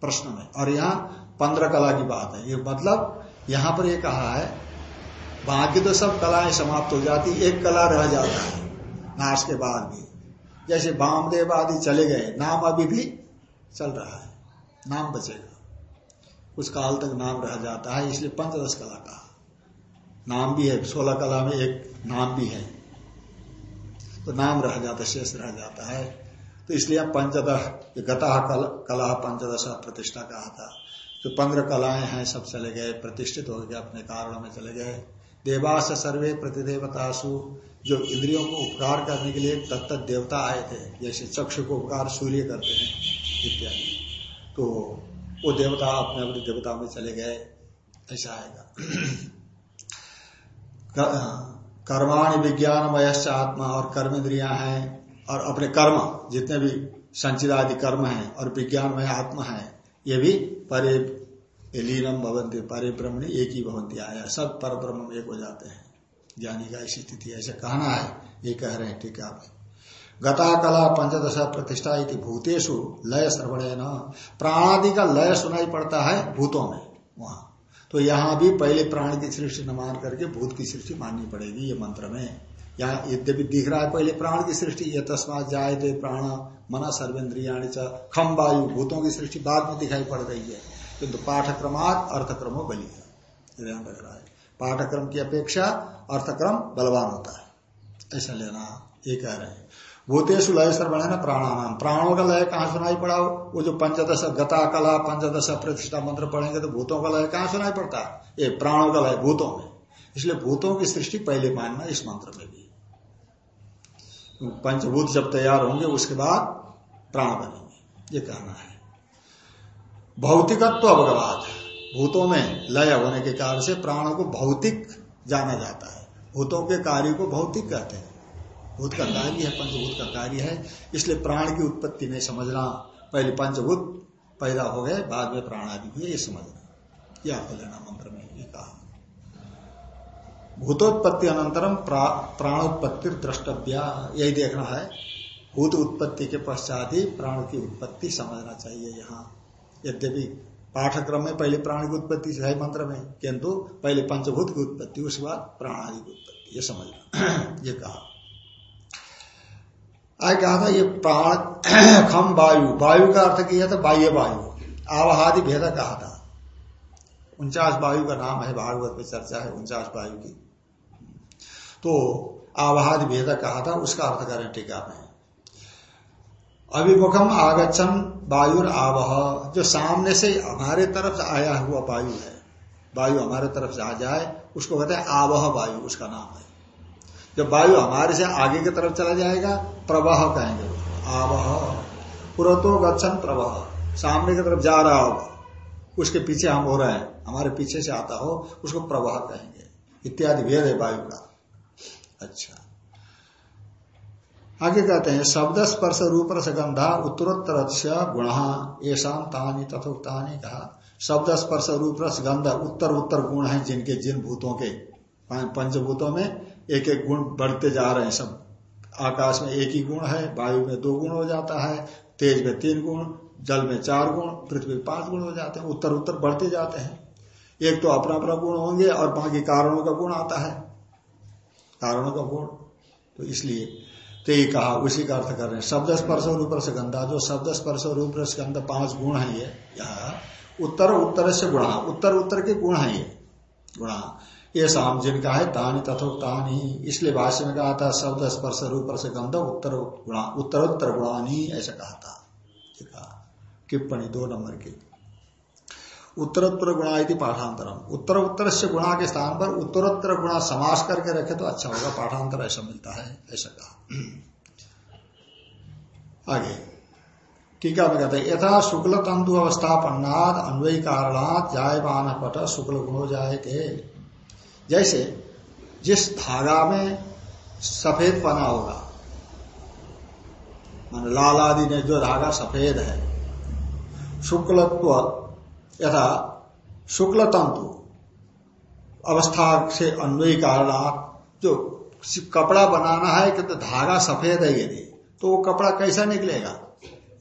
प्रश्न में। और यहाँ पंद्रह कला की बात है। ये मतलब यहाँ पर ये कहा है बाकी तो सब कलाएँ समाप्त हो जाती एक कला रह जाता है नाश के बाद भी। जैसे बामदेव आदि चले गए नाम अभी भी चल रहा है नाम बचेगा। कुछ काल तक नाम रह जाता है इसलिए पंचदश कला का नाम भी है सोलह कला में एक नाम भी है। तो नाम रह जाता शेष रह जाता है। तो इसलिए पंचदश गता कल, कला पंचदश प्रतिष्ठा कहा था। जो पंद्रह कलाएँ हैं सब चले गए प्रतिष्ठित हो गए अपने कारणों में चले गए। देवास सर्वे प्रतिदेवतासु, जो इंद्रियों को उपकार करने के लिए तत्त देवता आए थे, जैसे चक्षु को उपकार सूर्य करते हैं, इत्यादि। तो वो देवता अपने अपने देवता में चले गए, ऐसा आएगा। कर्माणि विज्ञानमय आत्मा और कर्म इंद्रिया हैं, और अपने कर्म, जितने भी संचित आदि कर्म हैं और विज्ञानमय आत्मा है, ये भी परे लीनम भवंती परे ब्रह्म एक ही भवंती आया। सब पर ब्रह्म एक हो जाते हैं। ज्ञानी का ऐसी स्थिति, ऐसे कहना है। ये कह रहे हैं, ठीक है गता कला पंचदश प्रतिष्ठा इति भूतेशु लय श्रवण न प्राणादि का लय सुनाई पड़ता है भूतों में, वहाँ। तो यहाँ भी पहले प्राण की सृष्टि न मान करके भूत की सृष्टि माननी पड़ेगी ये मंत्र में। यहाँ यद्यपि दिख रहा है पहले प्राण की सृष्टि, ये तस्मात जाए थे प्राण, मना सर्वेन्द्रिया खम वायु भूतों की सृष्टि बाद में दिखाई पड़ रही है। किंतु पाठक्रमात अर्थक्रमो बली। ध्यान रख रहा है। पाठक्रम की अपेक्षा अर्थक्रम बलवान होता है। ऐसा लेना, ये कह रहे हैं। भूतेशु लय सर्वण है ना प्राणानाम। प्राणों का लय कहाँ सुनाई पड़ा? वो जो पंचदश गता, कला, पंचदश प्रतिष्ठा मंत्र पढ़ेंगे तो भूतों का लय कहाँ सुनाई पड़ता है? ये प्राणों का लय भूतों में। इसलिए भूतों की सृष्टि पहले मानना इस मंत्र में भी। पंचभूत जब तैयार होंगे, उसके बाद प्राण बनेंगे। ये कहना है। भौतिकत्व अवगवाद भूतों में लय होने के कारण से प्राणों को भौतिक जाना जाता है। भूतों के कार्य को भौतिक कहते हैं। भूत का कार्य है, पंचभूत का कार्य है। इसलिए प्राण की उत्पत्ति में समझना, पहले पंचभूत पैदा हो गए बाद में प्राण आदि हुए ये समझना। यह आपको लेना मंत्र में ये कहा। भूतोत्पत्ति अनंतरम प्राणोत्पत्ति द्रष्टव्या, यही देखना है। भूत उत्पत्ति के पश्चात ही प्राण की उत्पत्ति समझना चाहिए यहाँ। यद्यपि पाठक्रम में पहले प्राण की उत्पत्ति है मंत्र में किंतु पहले पंचभूत की उत्पत्ति उसके बाद प्राण आदि की उत्पत्ति, ये समझना ये कहा। आज कहा था, ये प्राण, खम वायु वायु का अर्थ किया था बाह्य वायु। आवहादि भेद कहा था। उनचास वायु का नाम है, भागवत में चर्चा है उनचास वायु की। तो आवहादि भेद कहा था, उसका अर्थ करें टीका में। अभिमुखम आगछन वायु आवह जो सामने से हमारे तरफ़ आया हुआ वायु है, वायु हमारे तरफ़ से आ जाए, उसको कहते हैं आवह वायु, उसका नाम है। जब वायु हमारे से आगे की तरफ़ चला जाएगा, प्रवाह कहेंगे आवह। पुरतो गच्छन प्रवाह, सामने की तरफ़ जा रहा होगा, उसके पीछे हम हो रहे हैं, हमारे पीछे से आता हो, उसको प्रवाह कहेंगे। इत्यादि भेद है वायु का। अच्छा। आगे कहते हैं शब्द स्पर्श रूप रसगंधा उत्तरोत्तर गुण। ऐसा तानी तथोक्तानी कहा शब्द स्पर्श रूप रस गंध उत्तर उत्तर गुण है जिनके, जिन भूतों के पंचभूतों में एक एक गुण बढ़ते जा रहे हैं सब। आकाश में एक ही गुण है, वायु में दो गुण हो जाता है, तेज में तीन गुण, जल में चार गुण, पृथ्वी में पाँच गुण हो जाते हैं, उत्तर उत्तर बढ़ते जाते हैं। एक तो अपना अपना गुण होंगे और बाकी कारणों का गुण आता है। कारणों का गुण। तो इसलिए तो ये कहा, उसी का अर्थ कर रहे हैं। शब्द स्पर्श रूप से गंधा जो शब्द स्पर्श रूप गंध पाँच गुण है ये, यहाँ, उत्तर उत्तर से गुणा, उत्तर उत्तर के गुण है ये, गुणा। ये शाम जिनका है, तानी तानी, इसलिए भाष्य में कहा था, शब्द स्पर्श, रूप से गंध उत्तर गुणा, उत्तरोत्तर गुणानी, ऐसा कहा था। टिप्पणी दो नंबर की। उत्तरोत्तर गुणा यदि पाठांतरम। उत्तर उत्तर से गुणा के स्थान पर उत्तरोत्तर गुणा समास करके रखे तो अच्छा होगा, पाठांतर ऐसा मिलता है, ऐसा कहा। आगे। टीका में कहते हैं, यथा शुक्ल तंतु अवस्थापन्नाद अन्वयी कारणात जायमान पट शुक्ल गुणो जाए थे जैसे, जिस धागा में सफ़ेद पना होगा, मान लाल आदि ने जो धागा सफ़ेद है, शुक्लत्व यथा शुक्ल तंतु अवस्था से अन्वयी कारण जो कपड़ा बनाना है, कि तो धागा सफ़ेद है यदि तो वो कपड़ा कैसा निकलेगा?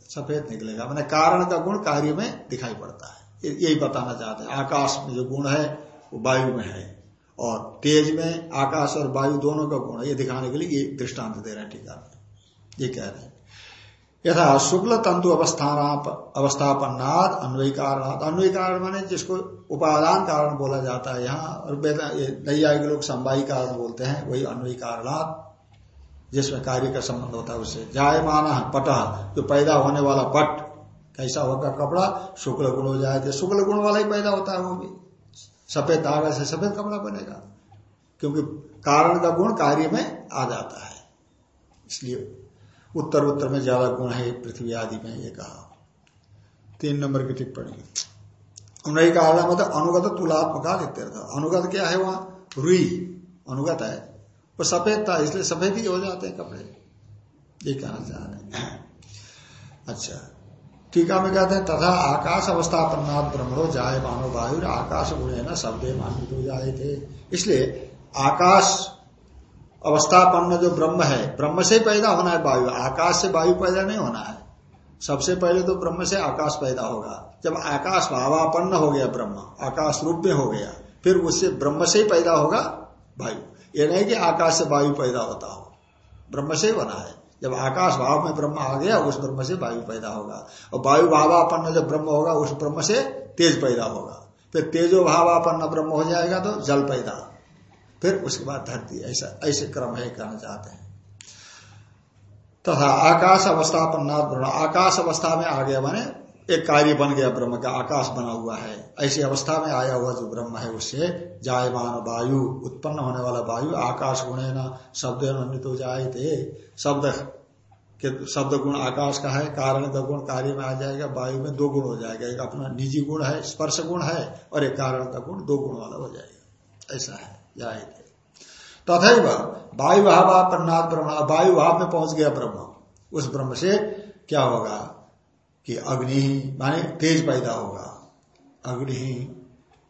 सफ़ेद निकलेगा। मैंने कारण का गुण कार्य में दिखाई पड़ता है। यही बताना चाहते हैं। आकाश में जो गुण है, वो वायु में है। और तेज में आकाश और वायु दोनों का गुण है। ये दिखाने के लिए ये दृष्टांत दे रहे हैं टीका ये कह रहे हैं। यथा शुक्ल तंतु अवस्थान अवस्थापन्नाद अन्वयी कारणात अन्वयी कारण माने जिसको उपादान कारण बोला जाता है। यहाँ और नैयायिक लोग संवाई कारण बोलते हैं, वही अन्वयी कारणात जिसमें कार्य का संबंध होता है उससे जायमान पट, जो पैदा होने वाला पट, कैसा होगा कपड़ा? शुक्ल गुण हो जाए शुक्ल गुण वाला ही पैदा होता है वो भी। सफ़ेद धागा से सफ़ेद कपड़ा बनेगा, क्योंकि कारण का गुण कार्य में आ जाता है। इसलिए उत्तर उत्तर में ज़्यादा गुण है, पृथ्वी आदि में, ये कहा। तीन नंबर की टिप्पणी। नहीं कहा मतलब अनुगत तुलात्मका इत्यर्थ अनुगत क्या है वहाँ? रुई। अनुगत है। वो सफ़ेद था, इसलिए सफ़ेद ही हो जाते हैं कपड़े। ये कहना चाह रहे अच्छा। टीका में कहते हैं, तथा आकाश अवस्था अवस्थापन्नाथ ब्रह्मणो जाए मानो वायु आकाश गुण ना शब्दे मानित हो जाए थे इसलिए आकाश अवस्थापन्न जो ब्रह्म है, ब्रह्म से पैदा होना है वायु, आकाश से वायु पैदा नहीं होना है। सबसे पहले तो ब्रह्म से आकाश पैदा होगा। जब आकाश भावापन्न हो गया ब्रह्म, आकाश रूप में हो गया, फिर उससे ब्रह्म से ही पैदा होगा वायु। ये नहीं कि आकाश से वायु पैदा होता हो। ब्रह्म से बना है। जब आकाश भाव में ब्रह्म आ गया, उस ब्रह्म से वायु पैदा होगा। और वायु भावापन्न जब ब्रह्म होगा, उस ब्रह्म से तेज पैदा होगा। फिर तेजो भावापन्न ब्रह्म हो जाएगा तो जल पैदा। फिर उसके बाद धरती, ऐसा, ऐसे क्रम है कहना चाहते हैं। तथा आकाश अवस्था अवस्थापन्नाथ ब्रह्म, आकाश अवस्था में आ गया माने एक कार्य बन गया ब्रह्म का, आकाश बना हुआ है। ऐसी अवस्था में आया हुआ जो ब्रह्म है उससे जायमान वायु, उत्पन्न होने वाला वायु, आकाश गुणे न, शब्द अन्वित हो जाए थे। शब्द के, शब्द गुण आकाश का है, कारण का गुण कार्य में आ जाएगा, वायु में दो गुण हो जाएगा, एक अपना निजी गुण है, स्पर्श गुण है, और एक कारण का गुण दो गुण वाला हो जाएगा। ऐसा है। जाए थे तथा वायु भाव प्रन्नाथ ब्रह्म वायु भाव में पहुँच गया ब्रह्म। उस ब्रह्म से क्या होगा कि अग्नि, माने तेज पैदा होगा। अग्नि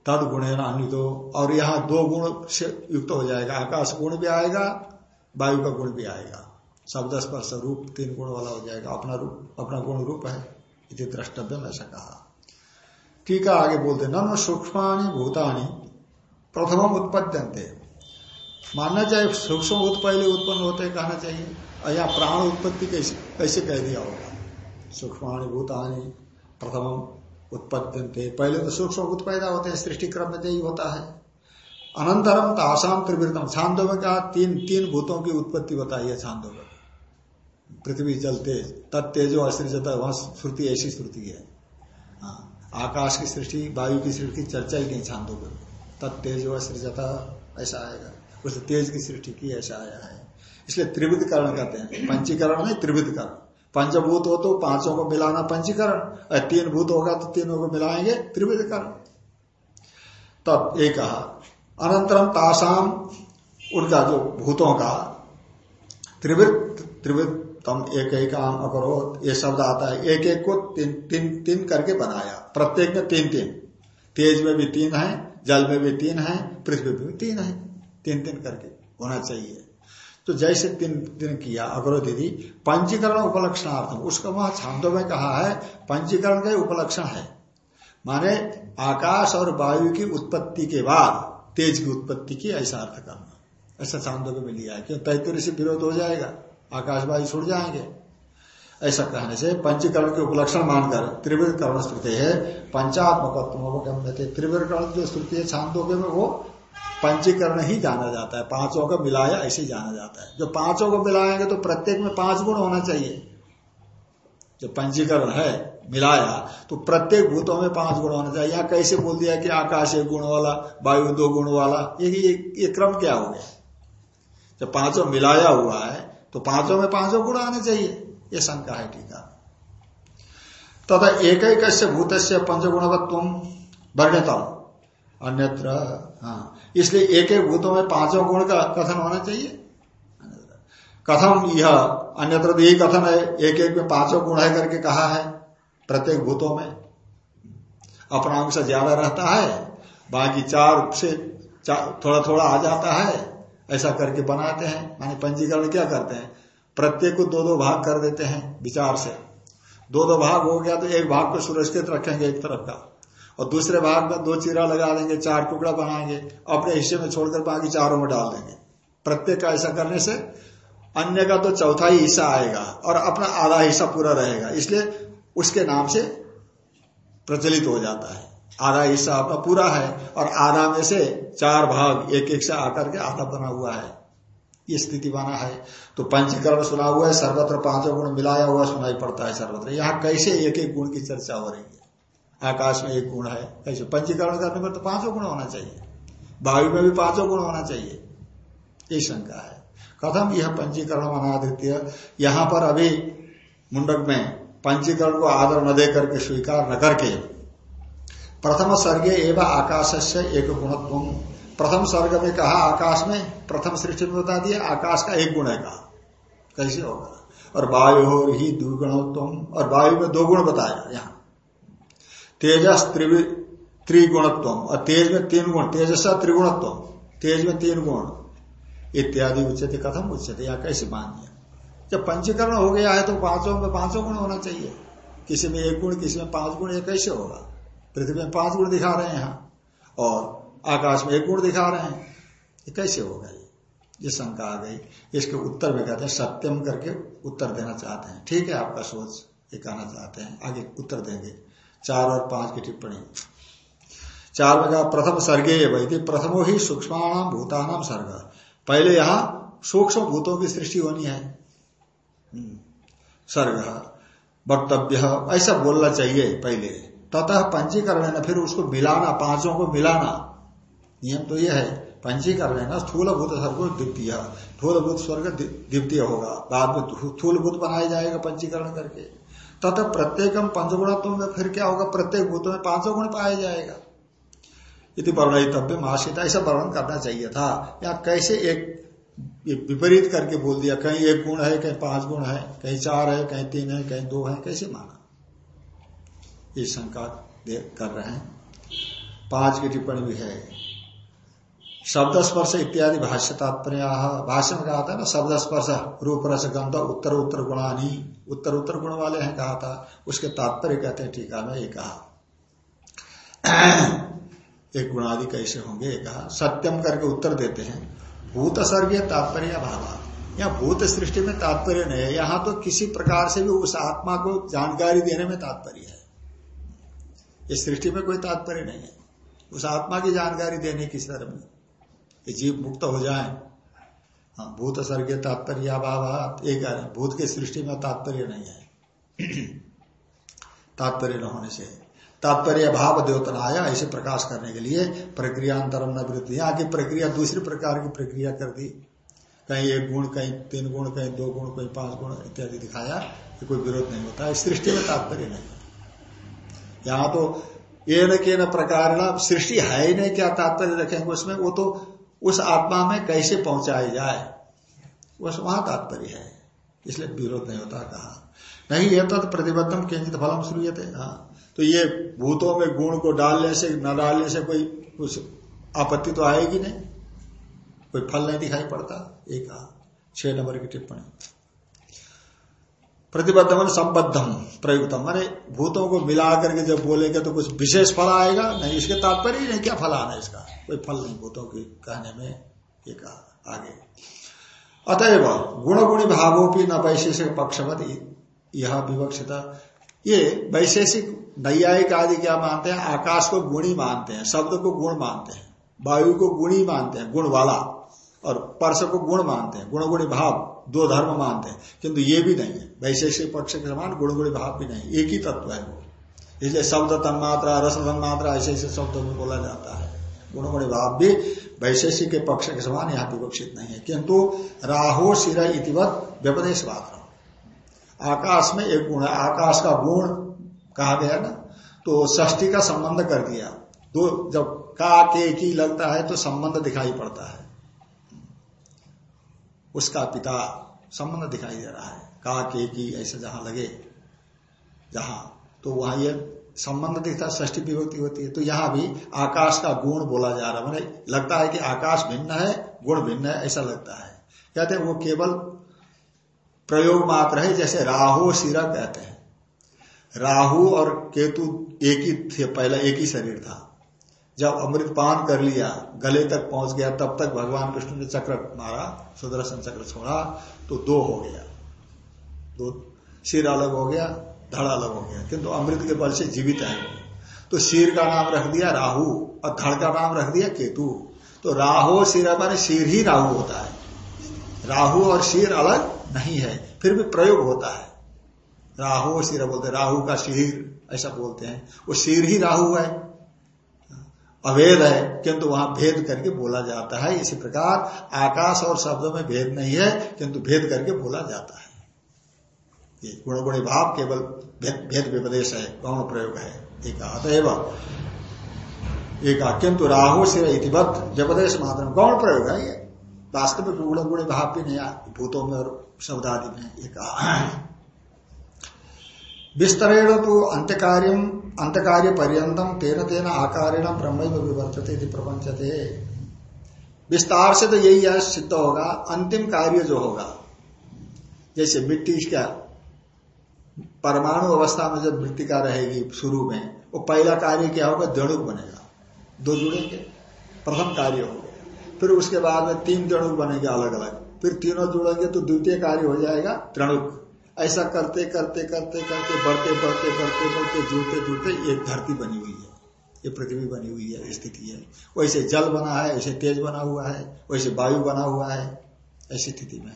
तद गुण अन्वितो, और यहाँ दो गुण से युक्त हो जाएगा। आकाश गुण भी आएगा, वायु का गुण भी आएगा। शब्द स्पर्श रूप, तीन गुण वाला हो जाएगा। अपना रूप, अपना गुण रूप है, इति द्रष्टव्य ऐसा कहा। टीका आगे बोलते न सूक्ष्माणी भूतानी प्रथम उत्पद्यंते मानना चाहिए सूक्ष्म पहले उत्पन्न होते कहना चाहिए। यहाँ प्राण उत्पत्ति कैसे कह दिया होगा? सूक्ष्माणी भूतानी प्रथम उत्पत्ति पहले तो सूक्ष्म पैदा होते हैं सृष्टि क्रम में यही होता है। अनंतरम तासाम त्रिवृतम छांदो में कहा तीन तीन भूतों की उत्पत्ति बताई है छांदो में। पृथ्वी जल तेज तत्तेजो असृजत वहाँ श्रुति ऐसी श्रुति है। हाँ, आकाश की सृष्टि वायु की सृष्टि चर्चा ही नहीं छांदो में तत्तेजो सृजता ऐसा आएगा। उस तेज की सृष्टि की, ऐसा आया है। इसलिए त्रिविध करण कहते हैं। पंचीकरण नहीं त्रिविध करण पंचभूत हो तो पाँचों को मिलाना पंचीकरण। और तीन भूत होगा तो तीनों को मिलाएँगे त्रिविधकरण। तब एक कहा, अनंतरम तासाम, उनका जो भूतों का त्रिवृत त्रिवृत तम एक एक आम अकरो ये शब्द आता है। एक एक को तीन तीन तीन करके बनाया। प्रत्येक में तीन तीन तेज में भी तीन है जल में भी तीन है, पृथ्वी में भी तीन है। तीन तीन करके होना चाहिए। तो जैसे तीन दिन किया अग्रो दीदी पंचीकरण उपलक्षणार्थम, उसका वहाँ छांदों में कहा है, पंचीकरण का उपलक्षण है। माने आकाश और वायु की उत्पत्ति के बाद, तेज की उत्पत्ति की ऐसा अर्थ करना। ऐसा छांदों में लिया है। क्यों? तैतरी से विरोध हो जाएगा आकाश वायु छुट जाएँगे। ऐसा कहने से पंचीकरण के उपलक्षण मानकर त्रिवृत कर्ण श्रुति है पंचात्मक त्रिवृत कर्ण जो श्रुति है छांदों में वो पंचीकरण ही जाना जाता है। पाँचों का मिलाया ऐसे जाना जाता है। जो पाँचों को मिलाएँगे तो प्रत्येक में पाँच गुण होना चाहिए। जो पंचीकरण है मिलाया तो प्रत्येक भूतों में पाँच गुण होना चाहिए। यहाँ कैसे बोल दिया कि आकाश एक गुण वाला वायु दो गुण वाला ये, ये, ये क्रम क्या हो गया? जब पाँचों मिलाया हुआ है तो पाँचों में पाँचों गुण आने चाहिए। ये शंका है टीका। तथा एक एक भूत से पंचगुणवत्व वर्णितम। अन्यत्र हाँ इसलिए एक एक भूतों में पाँचों गुण का कथन होना चाहिए। कथम यह अन्यत्र यही कथन है एक एक में पाँचों गुण है करके कहा है प्रत्येक भूतों में। अपना अंश ज़्यादा रहता है बाकी चार से चार, थोड़ा थोड़ा आ जाता है ऐसा करके बनाते हैं माने पंजीकरण क्या करते हैं? प्रत्येक को दो दो भाग कर देते हैं विचार से। दो दो भाग हो गया तो एक भाग को सुरक्षित रखेंगे एक तरफ़ का। और दूसरे भाग में दो चीरा लगा देंगे, चार टुकड़ा बनाएँगे, अपने हिस्से में छोड़कर बाकी चारों में डाल देंगे। प्रत्येक का ऐसा करने से अन्य का तो चौथा ही हिस्सा आएगा और अपना आधा हिस्सा पूरा रहेगा। इसलिए उसके नाम से प्रचलित हो जाता है। आधा हिस्सा अपना पूरा है और आधा में से चार भाग एक एक से आकर के आधा बना हुआ है। ये स्थिति बना है। तो पंचीकरण सुना हुआ है, सर्वत्र पाँचों गुण मिलाया हुआ सुनाई पड़ता है सर्वत्र। यहाँ कैसे एक एक गुण की चर्चा हो रही है? आकाश में एक गुण है कैसे पंचीकरण करने पर तो पाँचों गुण होना चाहिए। वायु में भी पाँचों गुण होना चाहिए। ये शंका है। कथम यह पंचीकरण अनादित्य। यहाँ पर अभी मुंडक में पंचीकरण को आदर न दे करके स्वीकार न करके प्रथम सर्गे एवं आकाश से एक गुणत्व प्रथम स्वर्ग में कहा, आकाश में, प्रथम सृष्टि में बता दिया, आकाश का एक गुण है कहा। कैसे होगा? और वायु हो ही दुगुणत्व और वायु में दो गुण बताया यहाँ। तेजस त्रिगुणत्व और तेज में तीन गुण, तेजसा त्रिगुणत्व तेज में तीन गुण। इत्यादि उच्चते कथम उच्चते या कैसे मान लिया जब पंचीकरण हो गया है तो पाँचों में पाँचों गुण होना चाहिए। किसी में एक गुण, किसी में पाँच गुण, ये कैसे होगा? पृथ्वी में पाँच गुण दिखा रहे हैं और आकाश में एक गुण दिखा रहे हैं। ये कैसे होगा ये? ये शंका आ गई। इसके उत्तर में कहते हैं, सत्यम करके उत्तर देना चाहते हैं। ठीक है, आपका सोच, ये कहना चाहते हैं। आगे उत्तर देंगे। चार और पाँच की टिप्पणी। चार में कहा प्रथम सर्गे वैदि, प्रथमो ही सूक्ष्म भूतानाम सर्ग। पहले यहाँ सूक्ष्म भूतों की सृष्टि होनी है। हम्म। सर्ग। वक्तव्य, ऐसा बोलना चाहिए पहले। ततः पंचीकरण है ना फिर उसको मिलाना, पाँचों को मिलाना। नियम तो यह है पंचीकरण है ना स्थूलभूत स्वर्ग द्वितीय। स्थूलभूत स्वर्ग द्वितीय होगा। बाद में स्थूलभूत बनाया जाएगा पंचीकरण करके। तथा प्रत्येकम पंचगुणत्व में फिर क्या होगा? प्रत्येक भूतों में पाँचों गुण पाया जाएगा। यदि वर्णितव्य मासित ऐसा वर्णन करना चाहिए था। या कैसे एक विपरीत करके बोल दिया, कहीं एक गुण है, कहीं पाँच गुण है, कहीं चार है, कहीं तीन है, कहीं दो है, कैसे माना? ये शंका कर रहे हैं। पाँच की टिप्पणी भी है। शब्द स्पर्श इत्यादि भाष्य तात्पर्य भाष्य में कहा था ना शब्द स्पर्श रूप रस गंध, उत्तर उत्तर गुणानी, उत्तर उत्तर गुण वाले हैं कहा था, उसके तात्पर्य कहते हैं टीका में ये कहा। एक गुणादि कैसे होंगे कहा, सत्यम करके उत्तर देते हैं भूत सर्गीय तात्पर्य भावा यहाँ भूत सृष्टि में तात्पर्य नहीं है, यहाँ तो किसी प्रकार से भी उस आत्मा को जानकारी देने में तात्पर्य है। इस सृष्टि में कोई तात्पर्य नहीं है। उस आत्मा की जानकारी देने की तरह जीव मुक्त हो जाए। हाँ भूत स्वर्गीय तात्पर्य अभाव एक भूत की सृष्टि में तात्पर्य नहीं है। तात्पर्य न होने से। तात्पर्य भाव द्योतनाया ऐसे प्रकाश करने के लिए प्रक्रिया अंतरम न वृत्ति। यहाँ की प्रक्रिया, दूसरी प्रकार की प्रक्रिया कर दी। कहीं एक गुण, कहीं तीन गुण, कहीं दो गुण, कहीं पाँच गुण इत्यादि दिखाया कि कोई विरोध नहीं होता। सृष्टि में तात्पर्य नहीं यहाँ तो ये न के न प्रकार सृष्टि है ही नहीं, क्या तात्पर्य रखेंगे उसमें? वो तो उस आत्मा में कैसे पहुंचाई जाए? बस वहाँ तात्पर्य है। इसलिए विरोध नहीं होता कहा। नहीं, ये तो प्रतिबद्धम किंचित फलम शुरू थे हाँ। तो ये भूतों में गुण को डालने से, न डालने से कोई कुछ आपत्ति तो आएगी नहीं। कोई फल नहीं दिखाई पड़ता। एक कहा। छह नंबर की टिप्पणी। प्रतिबद्धम संबद्धम, प्रयुक्तम। माने भूतों को मिला करके जब बोलेंगे तो कुछ विशेष फल आएगा? नहीं, इसके तात्पर्य नहीं क्या फल आना इसका। कोई फल नहीं भूतों के कहने में ये कहा आगे। अतएव गुण गुणी भावों न वैशेषिक पक्षवत यह विवक्षित। ये वैशेषिक नैयायिक आदि क्या मानते हैं? आकाश को गुणी मानते हैं, शब्द को गुण मानते हैं, वायु को गुणी मानते हैं, गुण वाला, और परस को गुण मानते हैं गुण गुणी भाव, दो धर्म मानते हैं। किंतु ये भी नहीं है। वैशेषिक पक्ष के समान गुण गुणी भाव भी नहीं एक ही तत्व है वो। इसलिए शब्द तन्मात्रा रस तन्मात्रा, ऐसे ऐसे शब्दों में बोला जाता है। गुण गुणी भाव भी वैशेषिक के पक्ष के समान यहाँ विवक्षित नहीं है। किंतु राहो, शिरा इतिवत, व्यपदेश मात्र आकाश में एक गुण है। आकाश का गुण कहा गया ना? तो ष्टी का संबंध कर दिया। दो, जब का, के, की लगता है तो संबंध दिखाई पड़ता है। उसका पिता संबंध दिखाई दे रहा है। का, के, की ऐसे जहाँ लगे, जहाँ तो वहाँ ये संबंध दिखता ष्टी विभक्ति होती है। तो यहाँ भी आकाश का गुण बोला जा रहा है। मैंने लगता है कि आकाश भिन्न है, गुण भिन्न है, ऐसा लगता है। कहते हैं वो केवल प्रयोग मात्र है, जैसे राहु शिरा कहते हैं। राहु और केतु एक ही थे, पहला एक ही शरीर था। जब अमृत पान कर लिया, गले तक पहुँच गया, तब तक भगवान कृष्ण ने चक्र मारा, सुदर्शन चक्र छोड़ा तो दो हो गया। दो सिर अलग हो गया धड़ अलग हो गया किंतु अमृत के बल से जीवित है। तो शीर का नाम रख दिया राहु और धड़ का नाम रख दिया केतु। तो राहु सिर माने शीर ही राहु होता है। राहु और शीर अलग नहीं है, फिर भी प्रयोग होता है। राहु सिर बोलते राहु का सिर ऐसा बोलते हैं। वो शीर ही राहु है। अभेद है, किंतु वहाँ भेद करके बोला जाता है। इसी प्रकार आकाश और शब्दों में भेद नहीं है, किंतु भेद करके बोला जाता है। ये गुण गुणी भाव केवल भेद विपदेश है, गौण प्रयोग है, एक अतएव, एक किंतु राहु से इतिवत व्यपदेश मात्र गौण प्रयोग है ये। वास्तव में गुण गुणी भाव भी नहीं, भूतों में और शब्द आदि में एक विस्तरेण तो अंत्यकार्य अंतकार्य पर्यतम तेन तेन आकारेण ब्रह्म विवर्तते प्रपंचते। विस्तार से तो यही है, सिद्ध होगा, अंतिम कार्य जो होगा, जैसे मिट्टी का परमाणु अवस्था में जब मृतिका रहेगी शुरू में, वो पहला कार्य क्या होगा? दणुक बनेगा। दो जुड़ेंगे प्रथम कार्य हो गया। फिर उसके बाद में तीन दणुक बनेंगे अलग अलग फिर तीनों जुड़ेंगे तो द्वितीय कार्य हो जाएगा त्रणुक ऐसा करते करते करते करते, बढ़ते बढ़ते बढ़ते बढ़ते, जुड़ते जुड़ते एक धरती बनी हुई है। ये पृथ्वी बनी हुई है, स्थिति है। वैसे जल बना है ऐसे तेज बना हुआ है, वैसे वायु बना हुआ है, ऐसी स्थिति में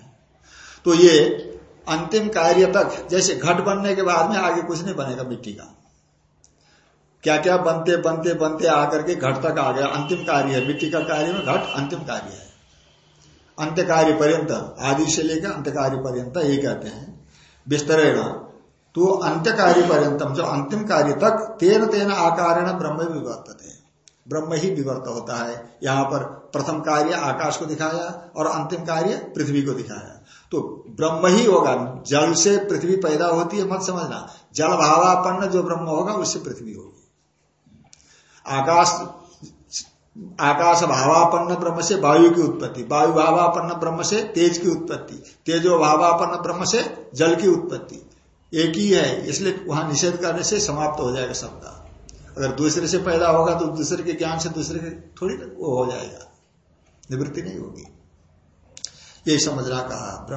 तो ये अंतिम कार्य तक, जैसे घट बनने के बाद में आगे कुछ नहीं बनेगा मिट्टी का। क्या क्या बनते बनते बनते आकर के घट तक आ गया। अंतिम कार्य है। मिट्टी का कार्य में घट, अंतिम कार्य है। अंत्य कार्य पर्यंत, आदि से लेकर अंत्य कार्य पर्यंत ये कहते हैं। विस्तरेण तो अंत्य कार्य पर्यतम जो अंतिम कार्य तक, तेन तेन आकार ब्रह्म विवर्तते। ब्रह्म ही विवर्त होता है। यहाँ पर प्रथम कार्य आकाश को दिखाया और अंतिम कार्य पृथ्वी को दिखाया। तो ब्रह्म ही होगा। जल से पृथ्वी पैदा होती है, मत समझना। जल भावापन्न जो ब्रह्म होगा, उससे पृथ्वी होगी। आकाश आकाश भावापन्न ब्रह्म से वायु की उत्पत्ति, वायु भावापन्न ब्रह्म से तेज की उत्पत्ति, तेजो भावापन्न ब्रह्म से जल की उत्पत्ति। एक ही है, इसलिए वहाँ निषेध करने से समाप्त हो जाएगा शब्द। अगर दूसरे से पैदा होगा तो दूसरे के ज्ञान से दूसरे के थोड़ी वो हो जाएगा। निवृत्ति नहीं होगी। यही समझना कहा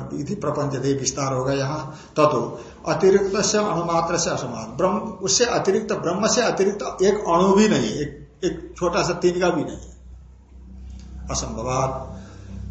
प्रपंच दे विस्तार होगा यहाँ। तथो अतिरिक्त से अणुमात्र से असमान। ब्रह्म, उससे अतिरिक्त, ब्रह्म से अतिरिक्त एक अणु भी नहीं, एक एक छोटा सा तीन का भी नहीं। असंभवात।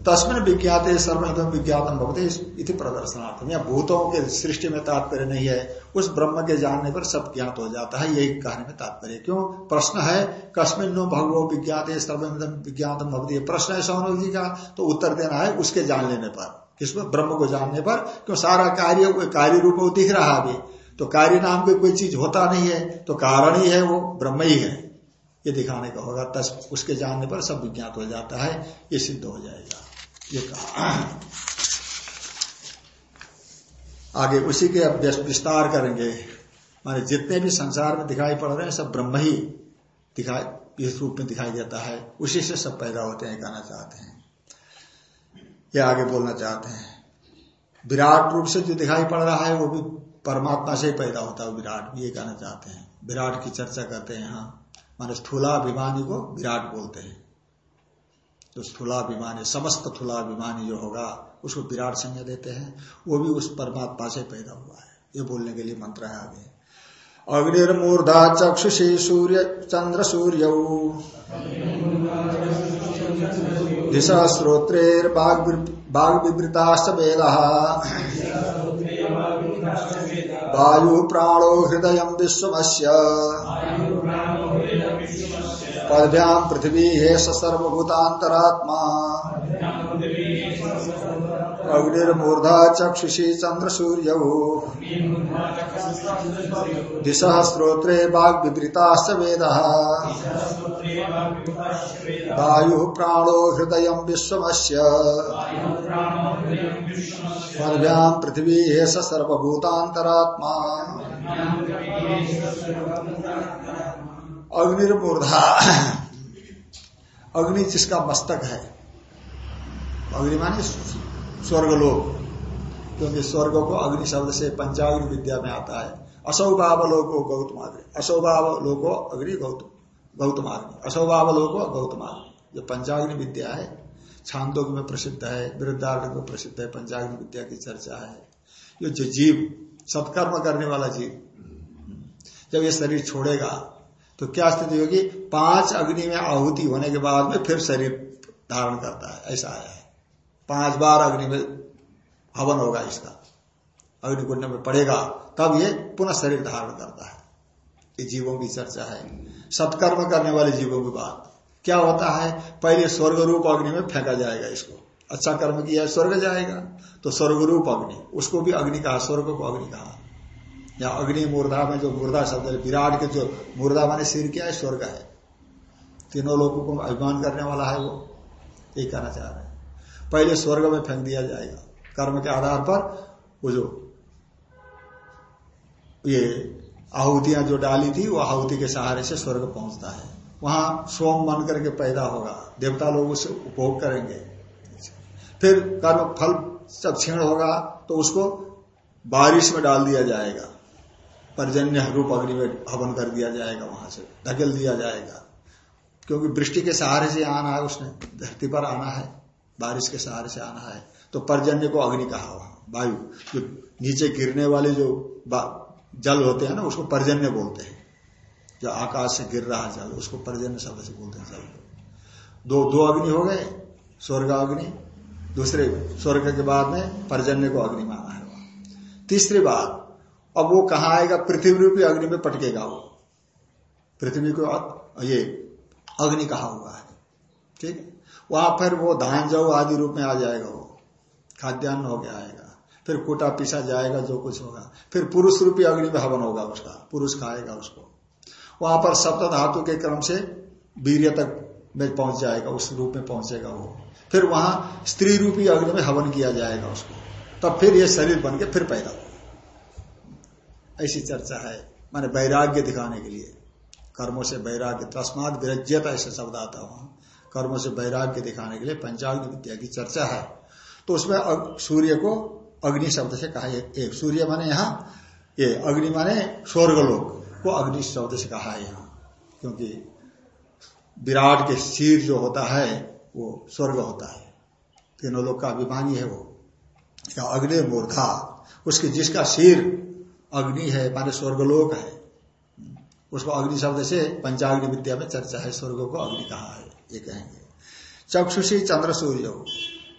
तस्मिन विज्ञात सर्वम विज्ञातम भवते इति प्रदर्शनार्थम या भूतों के सृष्टि में तात्पर्य नहीं है, उस ब्रह्म के जानने पर सब ज्ञात हो जाता है, यही कहने में तात्पर्य। क्यों? प्रश्न है, कस्मिन नो भगवो विज्ञात सर्वम विज्ञातम भवती। प्रश्न है सौनव जी का तो उत्तर देना है उसके जान लेने पर। किसमें? ब्रह्म को जानने पर। क्यों? सारा कार्य कार्य रूप दिख रहा अभी तो कार्य नाम की कोई चीज़ होता नहीं है तो कारण ही है वो, ब्रह्म ही है। ये दिखाने का होगा, तस उसके जानने पर सब विज्ञात हो जाता है, ये सिद्ध हो जाएगा। ये कहा। आगे उसी के अब विस्तार करेंगे। माने जितने भी संसार में दिखाई पड़ रहे हैं, सब ब्रह्म ही दिखाई इस रूप में दिखाई देता है। उसी से सब पैदा होते हैं, कहना चाहते हैं। ये आगे बोलना चाहते हैं। विराट रूप से जो दिखाई पड़ रहा है, वो भी परमात्मा से ही पैदा होता है विराट। ये कहना चाहते हैं। विराट की चर्चा करते हैं यहाँ। माने स्थूलाभिमानी को विराट बोलते हैं। जो स्थूलाभिमानी समस्त स्थूलाभिमानी जो होगा, उसको विराट संज्ञा देते हैं। वो भी उस परमात्मा से पैदा हुआ है। ये बोलने के लिए मंत्र है आगे। अग्निर्मूर्धा चक्षुषी सूर्य, चंद्र सूर्य। दिशा श्रोत्रेर्बाग विवृताश्च वेद। वायु प्राणो हृदय विश्वमस्य। पदभ्याम पृथ्वी हे सर्वभूतांतरात्मा अग्निर्मूर्धा चक्षुषी चंद्र सूर्य दिशा स्त्रोत्रे बाग विवृताश्च वेद। वायु प्राणो हृदय विश्वमस्य। पदभ्याम पृथ्वी हे सर्वभूतांतरात्मा अग्निर्मूर्धा अग्नि जिसका मस्तक है। अग्नि माने स्वर्गलोक। क्योंकि स्वर्ग को अग्नि शब्द से पंचाग्नि विद्या में आता है। असौभावलोको गौतमाग्नि असौभावलोको अग्नि गौतम गौतमाग्नि असौभावलोको गौतमाग्नि जो पंचाग्नि विद्या है। छांदोग में प्रसिद्ध है। वृद्धार्थ में प्रसिद्ध है। पंचाग्नि विद्या की चर्चा है। ये जो जीव, सत्कर्म करने वाला जीव, जब ये शरीर छोड़ेगा तो क्या स्थिति होगी? पाँच अग्नि में आहुति होने के बाद में फिर शरीर धारण करता है, ऐसा आया है। पाँच बार अग्नि में हवन होगा इसका। अग्निकुंड में पड़ेगा, तब ये पुनः शरीर धारण करता है। ये जीवों की चर्चा है। सत्कर्म करने वाले जीवों की बात। क्या होता है? पहले स्वर्ग रूप अग्नि में फेंका जाएगा इसको। अच्छा कर्म किया, स्वर्ग जाएगा। तो स्वर्ग रूप अग्नि, उसको भी अग्नि कहा, स्वर्ग को अग्नि कहा। या अग्नि मूर्धा में जो मूर्धा शब्द है, विराट के जो मूर्धा माने सिर क्या है, स्वर्ग है। तीनों लोगों को अभिमान करने वाला है वो। यही कहना चाह रहे हैं। पहले स्वर्ग में फेंक दिया जाएगा। कर्म के आधार पर वो जो ये आहुतियाँ जो डाली थी, वो आहुति के सहारे से स्वर्ग पहुँचता है। वहाँ सोम मन करके पैदा होगा। देवता लोग उसे उपभोग करेंगे। फिर कर्म फल जब क्षीण होगा तो उसको बारिश में डाल दिया जाएगा। पर्जन्य रूप अग्नि में हवन कर दिया जाएगा, वहाँ से धकेल दिया जाएगा। क्योंकि वृष्टि के सहारे से आना है, उसने धरती पर आना है, बारिश के सहारे से आना है। तो पर्जन्य को अग्नि कहा वहाँ, वायु, जो नीचे गिरने वाले जो जल होते हैं ना, उसको पर्जन्य बोलते हैं। जो आकाश से गिर रहा जल, उसको पर्जन्य शब्द से बोलते हैं जल। दो दो अग्नि हो गए, स्वर्ग अग्नि, दूसरे, स्वर्ग के बाद में पर्जन्य को अग्नि माना है वहाँ। तीसरी बात अब वो कहा आएगा? पृथ्वी रूपी अग्नि में पटकेगा वो। पृथ्वी को ये अग्नि कहा हुआ है। ठीक है? वहाँ फिर वो धान जव आदि रूप में आ जाएगा वो। खाद्यान्न हो गया आएगा। फिर कोटा पीसा जाएगा, जो कुछ होगा। फिर पुरुष रूपी अग्नि में हवन होगा उसका। पुरुष खाएगा उसको। वहाँ पर सप्त धातु के क्रम से वीर्य तक में पहुँच जाएगा, उस रूप में पहुंचेगा वो। फिर वहाँ स्त्री रूपी अग्नि में हवन किया जाएगा उसको। तब फिर ये शरीर बन के फिर पैदा होगा। ऐसी चर्चा है, माने वैराग्य दिखाने के लिए। कर्मों से वैराग्य तस्मात विरज्यता ऐसे शब्द आता वहाँ। कर्मों से वैराग्य दिखाने के लिए पंचाग्नि विद्या की चर्चा है। तो उसमें सूर्य को अग्नि शब्द से कहा एक सूर्य माने यहाँ, ये अग्नि माने स्वर्गलोक को अग्नि शब्द से कहा है यहाँ। क्योंकि विराट के शीर जो होता है, वो स्वर्ग होता है। तीनों लोग का अभिमानी है वो। या अग्नि मूर्धा उसके जिसका सिर अग्नि है, माने स्वर्गलोक है। उसको अग्नि शब्द से पंचाग्नि विद्या में चर्चा है, स्वर्ग को अग्नि कहा है, ये कहेंगे। चक्षुषी चंद्र सूर्य।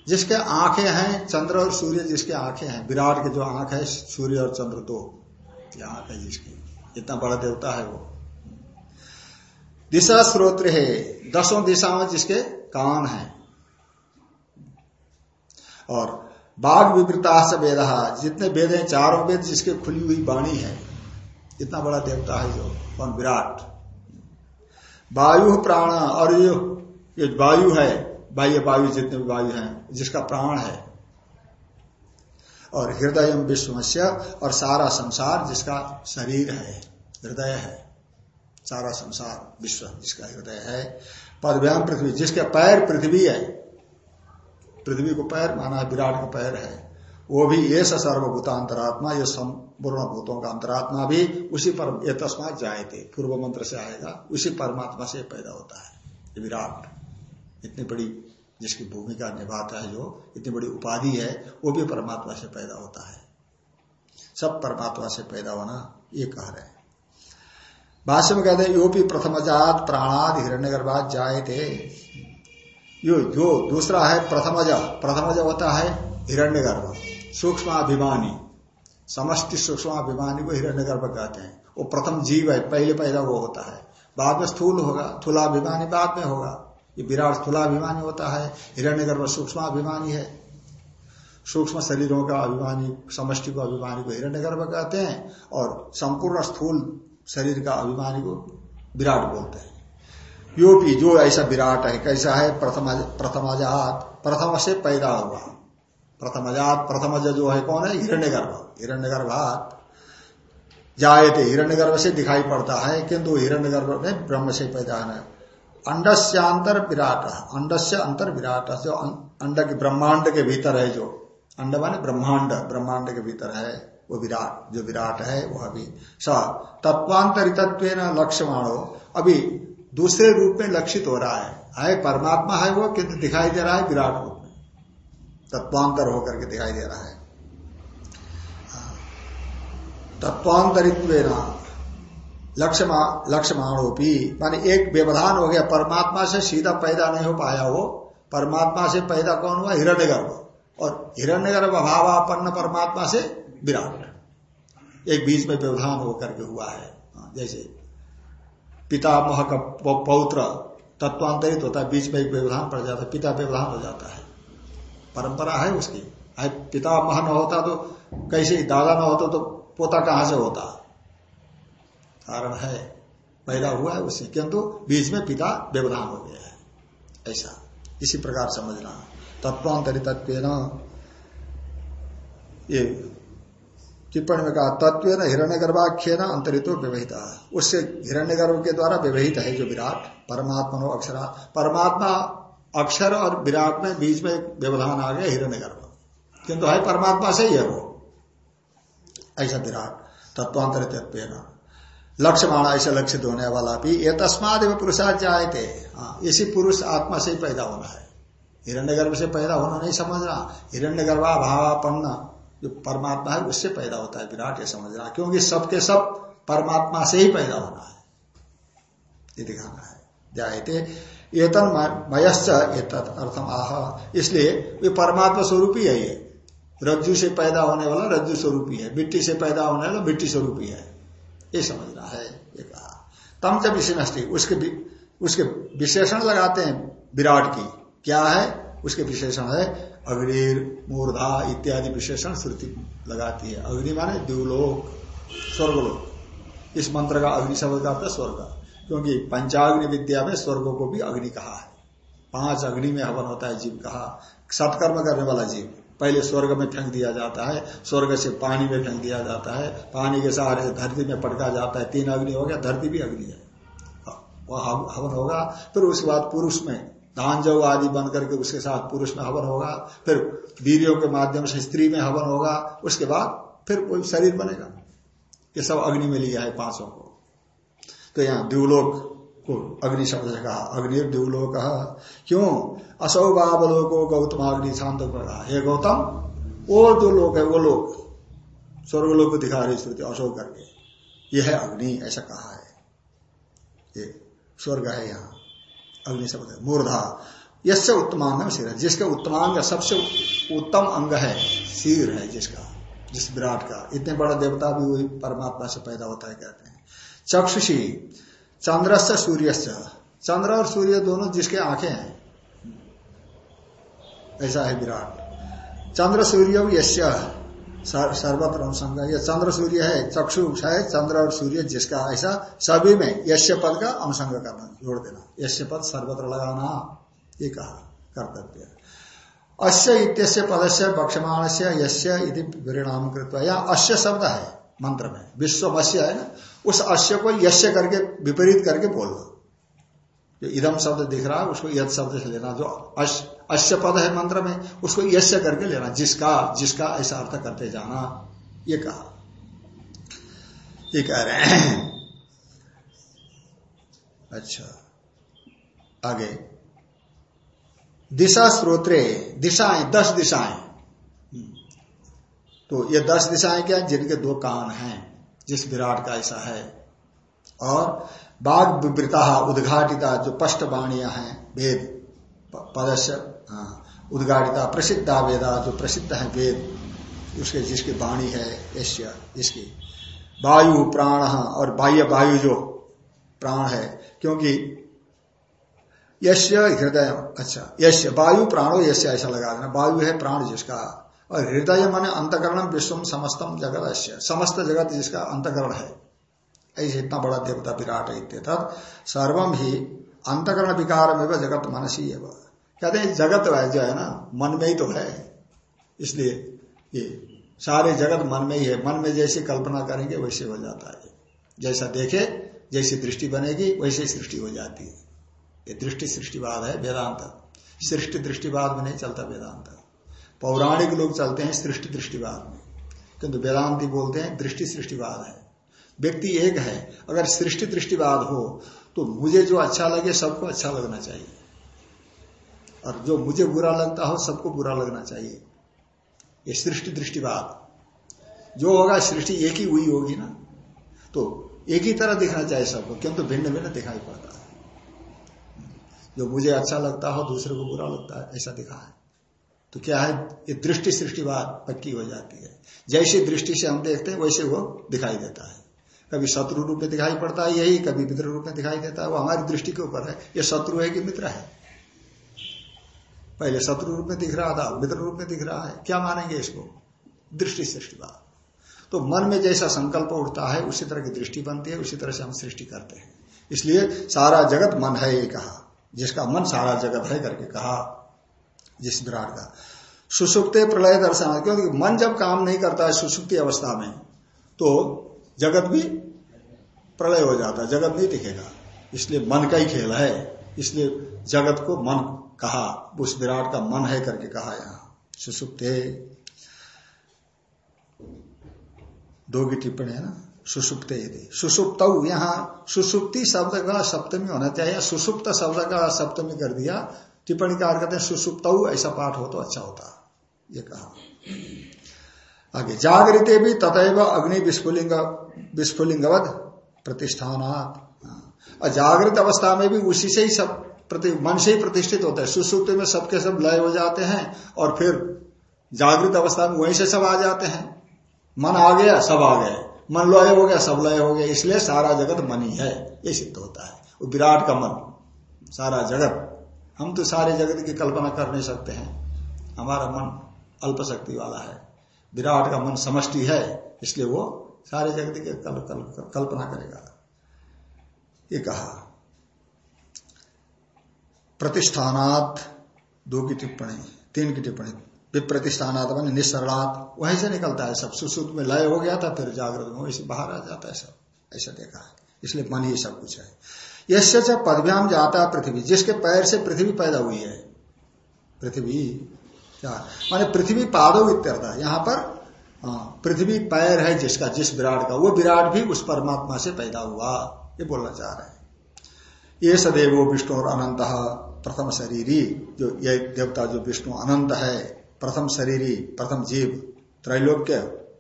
जिसके आँखें हैं, चंद्र और सूर्य जिसके आँखें हैं, विराट के जो आँख है, सूर्य और चंद्र दो। ये आँख है जिसकी। इतना बड़ा देवता है वो। दिशा स्रोत्र है, दसों दिशाओं जिसके कान है। और बाघ विवृता से वेद, जितने वेद हैं, चारों वेद जिसके खुली हुई वाणी है, इतना बड़ा देवता है जो, कौन विराट। वायु प्राण, और ये वायु है, बाह्य वायु जितने भी वायु हैं, जिसका प्राण है। और हृदय विश्वस्य और सारा संसार जिसका शरीर है, हृदय है। सारा संसार, विश्व जिसका हृदय है। पदव्याम पृथ्वी, जिसके पैर पृथ्वी है पृथ्वी को पैर माना विराट का पैर है। वो भी ये सर्वभूत अंतरात्मा, ये संपूर्ण भूतों का अंतरात्मा भी उसी पर, ये जाए थे पूर्व मंत्र से आएगा, उसी परमात्मा से पैदा होता है विराट। इतनी बड़ी जिसकी भूमिका निभाता है जो, इतनी बड़ी उपाधि है, वो भी परमात्मा से पैदा होता है। सब परमात्मा से पैदा होना, ये कह रहे हैं। भाष्य में कहते हैं, यो भी प्रथम प्रथमजात प्राणाद हिरण्य गर्भात जाए थे यो जो दूसरा है प्रथमज प्रथमज होता है हिरण्य गर्भ सूक्ष्म अभिमानी समष्टि सूक्ष्म अभिमानी को हिरण्य गर्भ कहते हैं। वो प्रथम जीव है, पहले पैदा वो होता है। बाद में स्थूल होगा, थूलाभिमानी बाद में होगा। ये विराट स्थूलाभिमानी होता है हिरण्य गर्भ सूक्ष्म अभिमानी है। सूक्ष्म शरीरों का अभिमानी, समष्टि को अभिमानी को हिरण्य गर्भ कहते हैं, और संपूर्ण स्थूल शरीर का अभिमानी को विराट बोलते हैं। योपी, जो ऐसा विराट है, कैसा है, प्रथम, प्रथमाजात प्रथम से पैदा हुआ। प्रथमजात, प्रथमज जो है कौन है? हिरण्य गर्भ हिरण्य गर्भात थे हिरण्य गर्भ से दिखाई पड़ता है, किंतु हिरण्य गर्भ में ब्रह्म से पैदा है अंडस्यांतर विराट, अंडस्य अंतर विराट, जो अंड के ब्रह्मांड के भीतर है जो। अंड माने ब्रह्मांड ब्रह्मांड के भीतर है, वो विराट, जो विराट है वह अभी स तत्वांतरित लक्ष्यमाणो अभी दूसरे रूप में लक्षित हो रहा है। है परमात्मा है वो किंतु दिखाई दे रहा है विराट रूप में। तत्वांतर होकर के दिखाई दे रहा है। तत्वांतरित्व लक्ष्य मानोपी माने एक व्यवधान हो गया। परमात्मा से सीधा पैदा नहीं हो पाया वो। परमात्मा से पैदा कौन हुआ? हिरण्यगर्भ और हिरण्यगर्भ अभावापन्न परमात्मा से विराट एक बीच में व्यवधान होकर के हुआ है। हाँ, जैसे पितामह का पौत्र तत्वांतरित होता है, बीच में एक व्यवधान पड़ जाता है, पिता व्यवधान हो जाता है। परंपरा है उसकी। पितामह न होता तो कैसे दादा न होता तो पोता कहाँ से होता? कारण है, पैदा हुआ है उससे किंतु बीच में पिता व्यवधान हो गया है। ऐसा। इसी प्रकार समझना। तत्वांतरित ये टिप्पणी में कहा, तत्व न हिरण्य गर्भाख्य न अंतरितो व्यवहिता उससे हिरण्य गर्भ के द्वारा व्यवहित है जो विराट, परमात्मा अक्षरा। परमात्मा अक्षर और विराट में बीच में व्यवधान आ गया हिरण्य गर्भ किंतु है परमात्मा से ही है वो। ऐसा विराट तत्वांतरित लक्ष्य माना ऐसे लक्षित होने वाला भी, ये तस्माद पुरुषार्थ जाए थे हाँ इसी पुरुष आत्मा से ही पैदा होना है। हिरण्य गर्भ से पैदा होना नहीं समझना। हिरण्य गर्भाभावापन्न जो परमात्मा है, उससे पैदा होता है विराट ये समझना। क्योंकि सबके सब परमात्मा से ही पैदा होना है। ये दिखाना है। जायते, एतन मयश्च एतत अर्थम आह। इसलिए वे परमात्मा स्वरूप ही है ये। रज्जु से पैदा होने वाला रज्जु स्वरूप ही। है मिट्टी से पैदा होने वाला मिट्टी स्वरूप ही। है ये समझना है, ये कहा। तम जब विषय उसके उसके विशेषण लगाते हैं विराट की। क्या है? उसके विशेषण है अग्निर, मूर्धा इत्यादि विशेषण श्रुति लगाती है। अग्नि माने द्यूलोक स्वर्गलोक। इस मंत्र का अग्नि शब्द का अर्थ स्वर्ग। क्योंकि पंचाग्नि विद्या में स्वर्ग को भी अग्नि कहा है। पाँच अग्नि में हवन होता है जीव कहा। सत्कर्म करने वाला जीव। पहले स्वर्ग में फेंक दिया जाता है, स्वर्ग से पानी में फेंक दिया जाता है। पानी के सहारे धरती में पटका जाता है। तीन अग्नि हो गया, धरती भी अग्नि है। वह हवन होगा, फिर उसके बाद पुरुष में धान जव आदि बन करके उसके साथ पुरुष में हवन होगा, फिर वीरियों के माध्यम से स्त्री में हवन होगा, उसके बाद फिर कोई शरीर बनेगा। ये सब अग्नि में लिया है पाँचों को। तो यहाँ द्यूलोक को अग्नि शब्द से कहा, अग्नि द्यूलोक क्यों? असौ बाबलोको गौतम अग्नि शांत कहा हे। गौतम, वो जो लोग है, वो लोग स्वर्गलोक को दिखा रही श्रुति अशोक करके। यह है अग्नि, ऐसा कहा है। ये स्वर्ग है यहाँ। अग्नि शब्द है, मूर्धा। यश उत्तमांग सिर जिसका उत्तमांग सबसे उत्तम अंग है सिर है जिसका, जिस विराट का। इतने बड़ा देवता भी वही परमात्मा से पैदा होता है, कहते हैं। चक्षुषी चंद्र से सूर्य चंद्र और सूर्य दोनों जिसके आँखें हैं। ऐसा है विराट। चंद्र, सूर्य यश्य सर्वत्र अनुसंग ये चंद्र सूर्य है, चक्षु है, चंद्र और सूर्य जिसका ऐसा सभी में यश्य पद का अनुसंग करना, जोड़ देना। यश्य पद सर्वत्र लगाना, ये कहा, कर्तव्य अश्य इत्यस्य पदस्य बक्षमाण से यश्य परिणाम कृत्वा। या अश्य शब्द है, मंत्र में। विश्व अश्य है ना? उस अश्य को यश्य करके, विपरीत करके बोलना। जो इदम शब्द दिख रहा है, उसको यद शब्द से लेना। जो अश्य पद है मंत्र में, उसको यश्य करके लेना, जिसका जिसका ऐसा अर्थ करते जाना, ये कहा। ये कह रहे हैं। अच्छा आगे। दिशा स्रोत्रे, दिशाएँ, दस दिशाएँ। तो ये दस दिशाएँ क्या, जिनके दो कान हैं, जिस विराट का ऐसा है। और बाघ विवृता, उद्घाटिता, जो पष्ट वाणिया है वेद पदस्य हाँ, उद्घाटिता प्रसिद्धा वेदा जो प्रसिद्ध है वेद उसके जिसकी वाणी है यश्य इसकी वायु प्राण और बाह्य वायु जो प्राण है क्योंकि यश्य हृदय अच्छा यश्य वायु प्राणो यश्य ऐसा लगा देना। वायु है प्राण जिसका और हृदय माने अंतकरण विश्व समस्तम जगत ऐश्य समस्त जगत जिसका अंतकरण है। ऐसे इतना बड़ा देवता विराट है सर्वम ही अंतकरण विकार में जगत मनसी है कहते हैं, जगत है जो है ना, मन में ही तो है। इसलिए ये सारे जगत मन में ही है। मन में जैसे कल्पना करेंगे, वैसे हो जाता है। जैसा देखे, जैसी दृष्टि बनेगी, वैसे सृष्टि हो जाती है। ये दृष्टि सृष्टिवाद है, वेदांत। सृष्टि दृष्टिवाद में नहीं चलता वेदांत। पौराणिक लोग चलते हैं सृष्टि दृष्टिवाद में। किंतु वेदांति बोलते हैं, दृष्टि सृष्टिवाद है। व्यक्ति एक है। अगर सृष्टि दृष्टिवाद हो तो मुझे जो अच्छा लगे, सबको अच्छा लगना चाहिए। और जो मुझे बुरा लगता हो, सबको बुरा लगना चाहिए। ये सृष्टि दृष्टिवाद। जो होगा, सृष्टि एक ही हुई होगी ना? तो एक ही तरह दिखना चाहिए सबको, किंतु भिन्न भिन्न दिखाई पड़ता है। जो मुझे अच्छा लगता हो, दूसरे को बुरा लगता है, ऐसा दिखा है। तो क्या है? ये दृष्टि सृष्टिवाद पक्की हो जाती है। जैसी दृष्टि से हम देखते हैं, वैसे वो दिखाई देता है। कभी शत्रु रूप में दिखाई पड़ता है, यही, कभी मित्र रूप में दिखाई देता है। वो हमारी दृष्टि के ऊपर है। ये शत्रु है कि मित्र है? पहले शत्रु रूप में दिख रहा था, मित्र रूप में दिख रहा है। क्या मानेंगे इसको? दृष्टि सृष्टि सृष्टिवाद तो मन में जैसा संकल्प उठता है, उसी तरह की दृष्टि बनती है, उसी तरह से हम सृष्टि करते हैं। इसलिए सारा जगत मन है, ये कहा। जिसका मन सारा जगत है करके कहा, जिस विराट का। सुसुप्ते प्रलय दर्शन, क्योंकि मन जब काम नहीं करता है सुसुप्ति अवस्था में तो जगत भी प्रलय हो जाता है, जगत नहीं दिखेगा। इसलिए मन का ही खेल है। इसलिए जगत को मन कहा, उस विराट का मन है करके कहा यहाँ। सुसुप्ते। दो की टिप्पणी है ना? सुसुप्ते यदि। सुसुप्त यहाँ, सुसुप्ति शब्द का सप्तमी होना चाहिए। सुसुप्त शब्द का सप्तमी कर दिया। टिप्पणी कार कहते हैं, सुसुप्त, ऐसा पाठ हो तो अच्छा होता। ये कहा। आगे, जागृत भी तथैव अग्नि विस्फुलिंग विस्फुलिंगवद प्रतिष्ठानात। और जागृत अवस्था में भी उसी से ही सब प्रति मन से ही प्रतिष्ठित होता है। सुसुप्त में सबके सब लय हो जाते हैं और फिर जागृत अवस्था में वहीं से सब आ जाते हैं। मन आ गया सब आ गए। मन लय हो गया सब लय हो गया। इसलिए सारा जगत मन ही। है ये सिद्ध होता है। वो विराट का मन सारा जगत। हम तो सारे जगत की कल्पना कर नहीं सकते हैं। हमारा मन अल्प शक्ति वाला है। विराट का मन समष्टि है। इसलिए वो सारे जगत की कल, कल, कल्पना करेगा। ये कहा। प्रतिष्ठानात दो की टिप्पणी तीन की टिप्पणी। विप्रतिष्ठानात मान निस्सरणात वहीं से निकलता है सब। सुश्रुत में लय हो गया था फिर जागृत में वैसे बाहर आ जाता है सब। ऐसा देखा है। इसलिए मन ही सब कुछ है। यश पदभ्याम जाता है पृथ्वी। जिसके पैर से पृथ्वी पैदा हुई है। पृथ्वी क्या? माने पृथ्वी पादो इत्यर्थ यहाँ पर हाँ, पृथ्वी पैर है जिसका जिस विराट का। वो विराट भी उस परमात्मा से पैदा हुआ। ये बोलना चाह रहे हैं। ये सदैव विष्णु और अनंत प्रथम शरीरी, जो ये देवता, जो विष्णु अनंत है, प्रथम शरीरी, प्रथम जीव, त्रैलोक्य,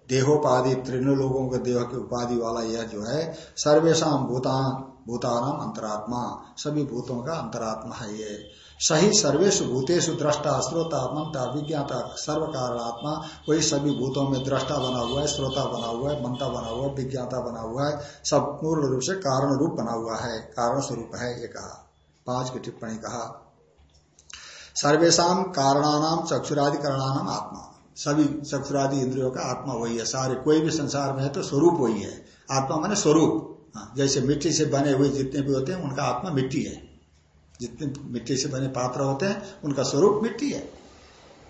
देहोपाधि, त्रिन लोगों के देह की उपाधि वाला यह जो है सर्वेशा भूतान भूतानाम अंतरात्मा, सभी भूतों का अंतरात्मा है ये। सही सर्वेश भूतेषु दृष्टा श्रोता मनता विज्ञाता सर्व कारणात्मा वही सभी भूतों में दृष्टा बना हुआ है श्रोता बना हुआ है मनता बना हुआ है विज्ञाता बना हुआ है सब पूर्ण रूप से कारण रूप बना हुआ है कारण स्वरूप है ये कहा। पाँच की टिप्पणी कहा। सर्वेशा कारणानाम चक्षुरादि करणानाम आत्मा। सभी चक्षुरादि इंद्रियों का आत्मा वही है सारे कोई भी संसार में है तो स्वरूप वही है। आत्मा माने स्वरूप। हाँ, जैसे मिट्टी से बने हुए जितने भी होते हैं उनका आत्मा मिट्टी है। जितने मिट्टी से बने पात्र होते हैं, उनका स्वरूप मिट्टी है।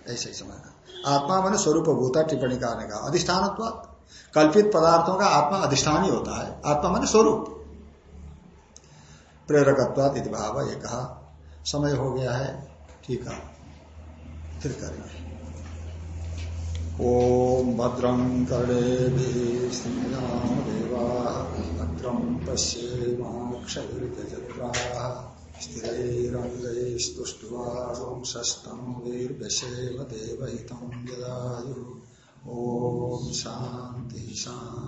ऐसे ही समझना आत्मा मैंने स्वरूप भूता टिप्पणी करने का। अधिष्ठान कल्पित पदार्थों का आत्मा अधिष्ठान ही होता है। आत्मा मैंने स्वरूप। प्रेरकत्वात भाव। ये कहा, समय हो गया है, ठीक है। फिर करेंगे। ओम भद्रं कर्णे देवा भद्रं पश्येमाक्षजत्रा स्थिरैरङ्गैस्तुष्ट्वांसस्तनोर्व्यसेव देवहितं जदायु ॐ शान्ति शान्ति।